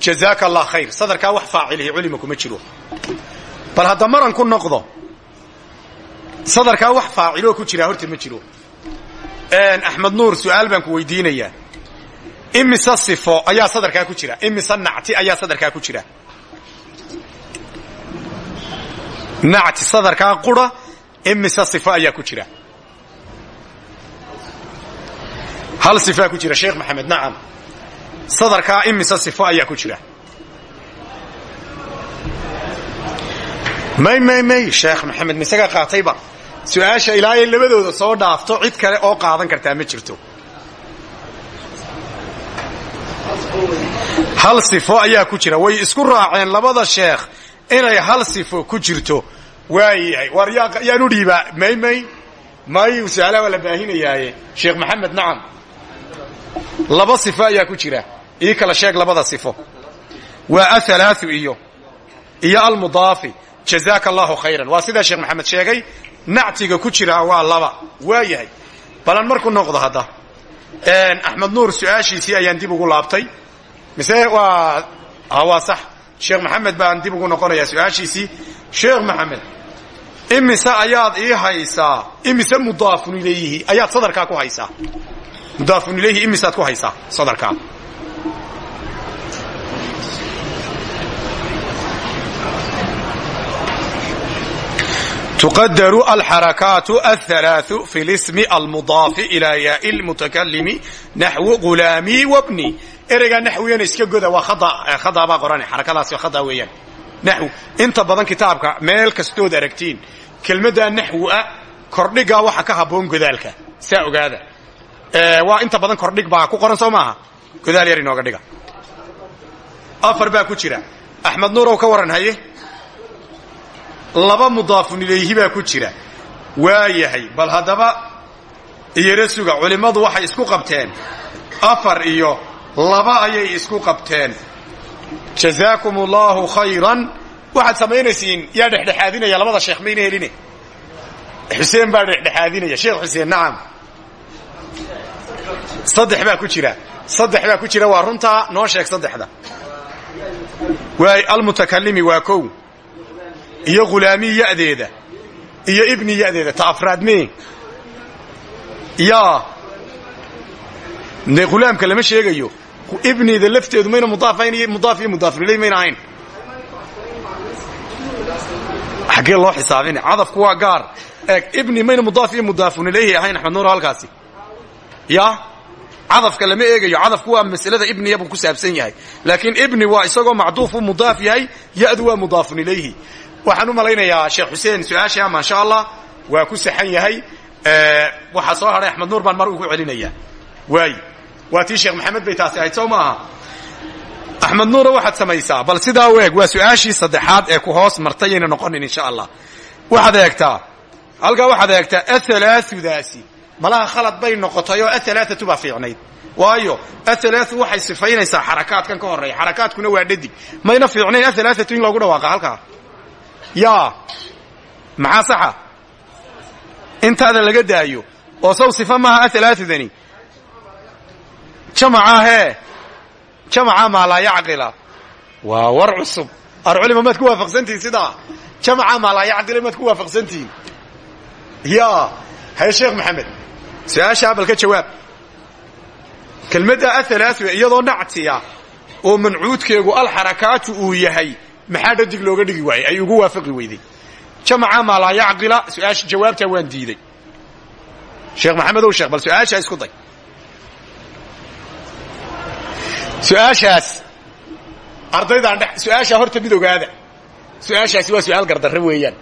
jazaaka allah khayr sadarkaa wax faacilihi culima kuma jiro bal hadda maran ku noqdo sadarkaa wax faaciloo ku jiraa horta ma jiro axmed nuur su'aal baan ku weydiinayaa imise sifo ayaa sadarkaa ku jira imise nacti ayaa sadarkaa ku jira nacti sadarkaa qura imise sifo ayaa ku jira hal sifaa ku jira sheekh maxamed nacam sadarkaa imise sifo ayaa ku jira may may may sheekh maxamed misaga qaatayba su'aasha ilaa labadooda soo dhaafto cid kale oo qaadan kartaa ma jirto. Hal sifo ayaa ku jira way isku raaceen labada sheekh inay hal sifo ku jirto waayahay war yaan u dhiibaa. May may may su'aalaha waa la baahinayaaye sheekh maxamed nacam. Laba sifo ayaa ku jira. Ii kala sheeg labada sifo. Waa athalaathu iyo iyo almudaafi. Jazaaka allahu khayran. Waa sidaa sheekh maxamed sheegay nactiga ku jiraa waa laba. Waayahay balan marku noqdo hadda. Axmed nuur su'aashiisii ayaan dib ugu laabtay. Mise waa waa sax. Sheekh maxamed baan dib ugu noqonayaa su'aashiisii. Sheekh maxamed imise ayaad ii haysaa. Imise mudaafun ilayhi ayaad sadarkaa ku haysaa. Mudaafun ilayhi imisaad ku haysaa sadarkaa. Tuqadaru alxarakaatu alhalaau fi lismi almudaafi ilaa yaai lmutakalimi naxwu ghulaamii wabni. Ereygaa naxwiyana iska goda waa khadaabaa qoran xarakadaasi khada weeyaan naxw inta badan kitaabka meel kastood aragtiin kelmaddaa naxwu-a kordhigaa waxa ka habboon godaalka saa ogaada waa inta badan kordhig baa ku qoran soo maaha godaal yar inooga dhiga afar baa ku jira axmed nuurow ka waran haye laba mudaafun ilayhi baa ku jira waayahay bal haddaba iyara suga culimmadu waxay isku qabteen afar iyo laba ayay isku qabteen jazaakum allaahu khayran. Waxaad samaynaysiin yaa dhexdhexaadinaya labada sheekh mayna heline xuseen baa dhexdhexaadinaya sheekh xuseen nacam saddex baa ku jira. Saddex baa ku jira waa runtaa noo sheeg saddexda. Waay almutakalimi waa kow. Iyo khulaami ya'deeda. Iyo ibni ya'deeda ta afraad mee. Yaa. De khulaamka lama sheegayo ibnida lafteedu mayna mudaafayn iyo mudaaf iyo mudaafun ilay mayna ahayn xaggee loo xisaabina cadafku waa gaar eeg ibni mayna mudaaf iyo mudaafun ilayhi ahayn axmed nuur halkaasi ya cadafka lama eegayo cadafku waa masalada ibniya buu ku saabsan yahay laakiin ibni waa isagoo macduufu mudaaf yahay ya'du waa mudaafun ilayhi waxaan u malaynayaa sheekh xuseen su'aasha maasha allah waa ku saxan yahay waxaa soo hadhay axmed nuur baan mar ugu celinaya waay waa tii sheekh maxamed bay taasi ahayd. Soo maaha axmed nuura waxaad bal sidaa u waa su'aashii saddexaad ee ku hoos martayayna noqonin insha allah. Waxaad eegtaa halkaa waxaad eegtaa ahalaaثudaasi malaha khalad bay noqotay oo ahalaaatu baa fiicnayd. Waayo athalaatu waxay sifaynaysaa xarakaadkan ka horreeya. Xarakaadkuna waa dhadig. Mayna fiicnayn ahalaaatu in loogu dhawaaqa halkaa. Yaa maxaa saxa? Intaada laga daayo. Oo saw sifa maaha ahalaaudani jamaca hee jamaca maa laa yacqila waa war cusub. Arculima maad ku waafaqsantihin sidaa jamaca maa laa yacqila maad ku waafaqsantihin ya haye sheekh maxamed su'aashaa bal ka jawaab. Kelmadda athalaatu iyadoo nactiya oo mancuudkeegu alxarakaatu uu yahay maxaa dhadig looga dhigi waayey? Ay ugu waafaqi weyday. Jamaca maa laa yacqila su'aasha jawaabtaa waan diiday. Sheekh maxamedow sheekh bal su'aashaa isku day su'aashaas. Ardaydaan su'aashaa horta mid ogaada. Su'aashaasi waa su'aal gardarre weeyaan.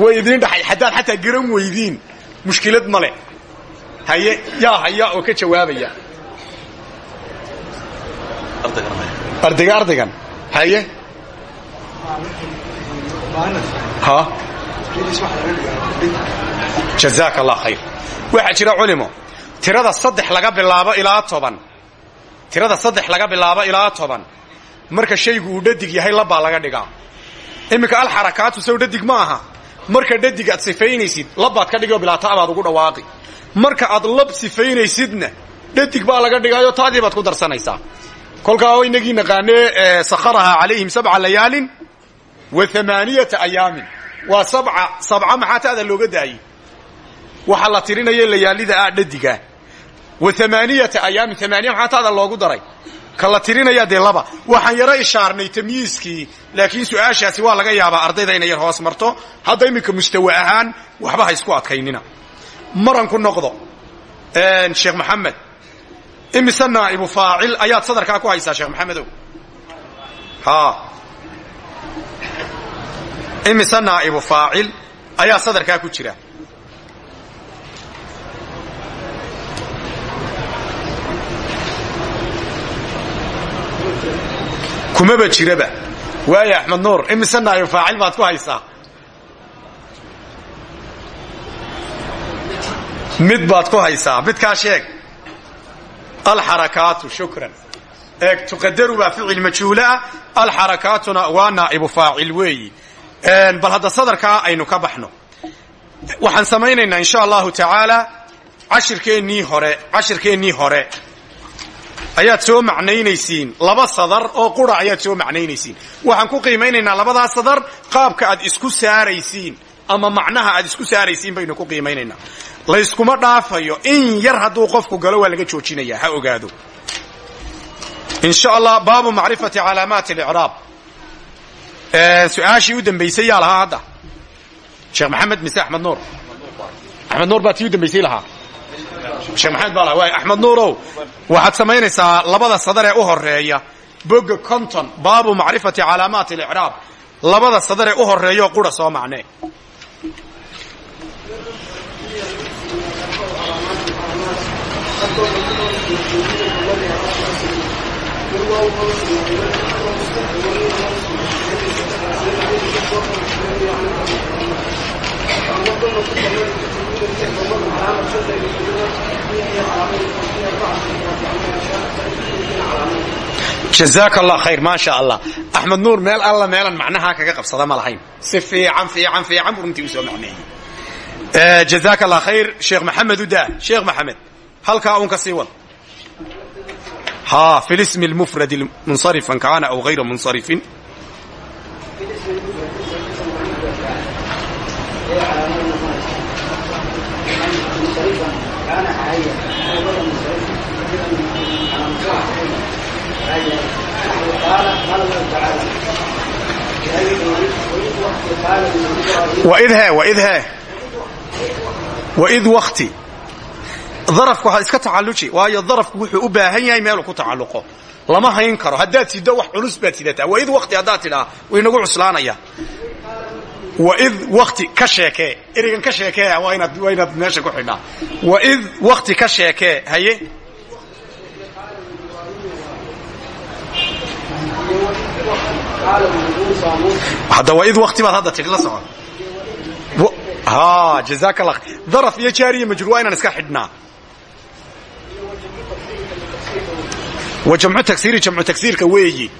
Way idiin dhaxay haddaad xataa garan weydiin mushkilad ma leh. Haye yaa haya oo ka jawaabaya. Ardayga ardaygan haye. Ha? Jazaaka allah khayr. Waxaa jira culimo. Tirada saddex laga bilaabo ilaa toban tirada saddex laga bilaabo ilaa toban. Marka shaygu uu dhadig yahay labbaa laga dhigaa. Iminka alxarakaatu sow dhadig ma aha. Marka dhadig aad sifaynaysid labbaad ka dhigoo bilaa ta'baad ugu dhawaaqi. Marka aad lab sifaynaysidna dhadig baa laga dhigaayo ta'dii baad ku darsanaysaa. Kolkaa inagii naqaanee sakharaha calayhim sabca layaalin wa amaaniyata ayaamin. Waa sabca sabca maxaa ta'da looga daayey waxaa la tirinaya layaalida ah dhadiga wa amaaniyata ayaamin amaaniya maxaa ta'da loogu daray? Ka la tirinaya dee laba. Waxaan yaro ishaarnay tamyiiskii laakiin su'aashaasi waa laga yaabaa ardayda inay hoos marto. Hadda iminka mustawa ahaan waxba ha adkaynina. Maranku noqdo sheekh maxamed imise naa'ibu faacil? Ayaad sadarkaa ku haysaa sheekh maxamedow imise naa'ibu faacil? Ayaa sadarkaa ku jira kumaba jiraba waaya axmed nuur imise naa'ibu faacil baad ku haysaa. Mid baad ku haysaa. Midkaa sheeg. Alxarakaatu shukran. Eeg tuqadaru baa ficil majhuulaah alxarakaatuna waa naa'ibu faacil weeyi bal hadda sadarkaa aynu ka baxno. Waxaan samaynaynaa insha allahu tacaala cashirkeennii hore cashirkeennii hore ayaad soo macnaynaysiin laba sadar oo qura ayaad soo macnaynaysiin waxaan ku qiimaynaynaa labadaa sadar qaabka aad isku saaraysiin ama macnaha aad isku saaraysiin baynu ku qiimaynaynaa layskuma dhaafayo. In yar hadduu qofku galo waa laga joojinaya. Ha ogaado. In sha allah baabu macrifati calaamaati alicraab. Su'aashii u dambaysay yaa lahaa hadda? Sheekh maxamed mise axmed nuur axmed nuur baa tii sheekh maxamed baa waay axmed nuurow waxaad samaynaysaa labada sadar ee u horreeya boga conton baabu macrifati calaamaati alicraab. Labada sadar ee u horeeyaoo qura soo macnee jazaaka allah khayr maa sha allah axmed nuur meel alla meelan macnahaa kaga qabsada ma lahayn. Si fiican fiican fiican buu runtii u soo macneeyey. Jazaaka allah khayr sheekh maxamed udaa sheekh maxamed halkaa uun ka sii wad. Ha fi lismi lmufradi munsarifan kaana aw hayra munsarifin waid wakti darafku ha iska tacalluji waayo darafku wuxuu u baahan yahay meeluu ku tacalluqo. Lama hayn karo haddaad sido wax culus baad sidataa waid wakti haddaad tidhaa way nagu cuslaanaya. Waid wakti ka sheekee. Ereygan ka sheekee waa inaad meesha ku xidhaa waid wakti ka sheekee haye hadda waid wakti baad hadda tidhi la soco ha jazaaka allah daraf iyo jaariya majruur waa inaan iska xidhnaa wa jamcu tagsiiri jamcu tagsiirka weeyi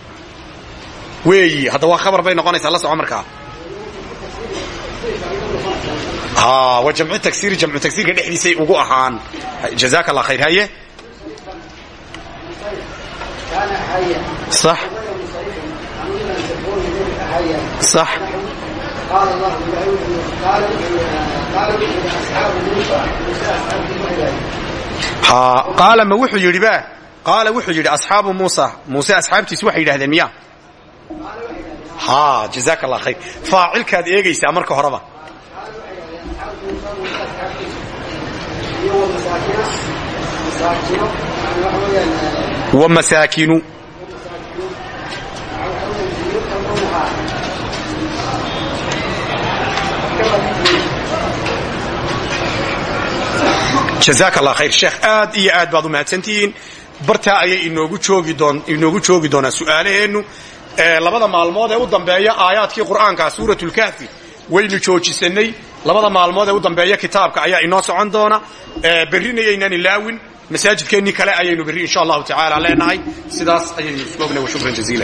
weeyi hadda waa khabar bay noqonaysaa la soco markaa wa jamcu tagsiiri jamcu tagsiirka dhexdiisay ugu ahaan jazaaka allah khayr haye صح صح qaala ma wuxuu yidhi ba qaala wuxuu yidhi asxaabu muusa muuse asxaabtiisu waxay yidhahdeen miya ha jazaaka allah khayr faacilkaad eegaysaa marka horeba wa masaakinu jazaaka allah khayr sheekh aad iyo aad baad u mahadsantihiin. Bartaa ayay inoogu joogi doonaa su'aalaheennu labada maalmood ee u dambeeya aayaadkii qur'aanka suuratulkahfi waynu joojisanay. Labada maalmood ee u dambeeya kitaabka ayaa inoo socon doona. Berrina yaynaan ilaawin. Masaajidkeennii kale ayaynu berri insha allahu tacaala leenahay. Sidaas ayaynu jaziila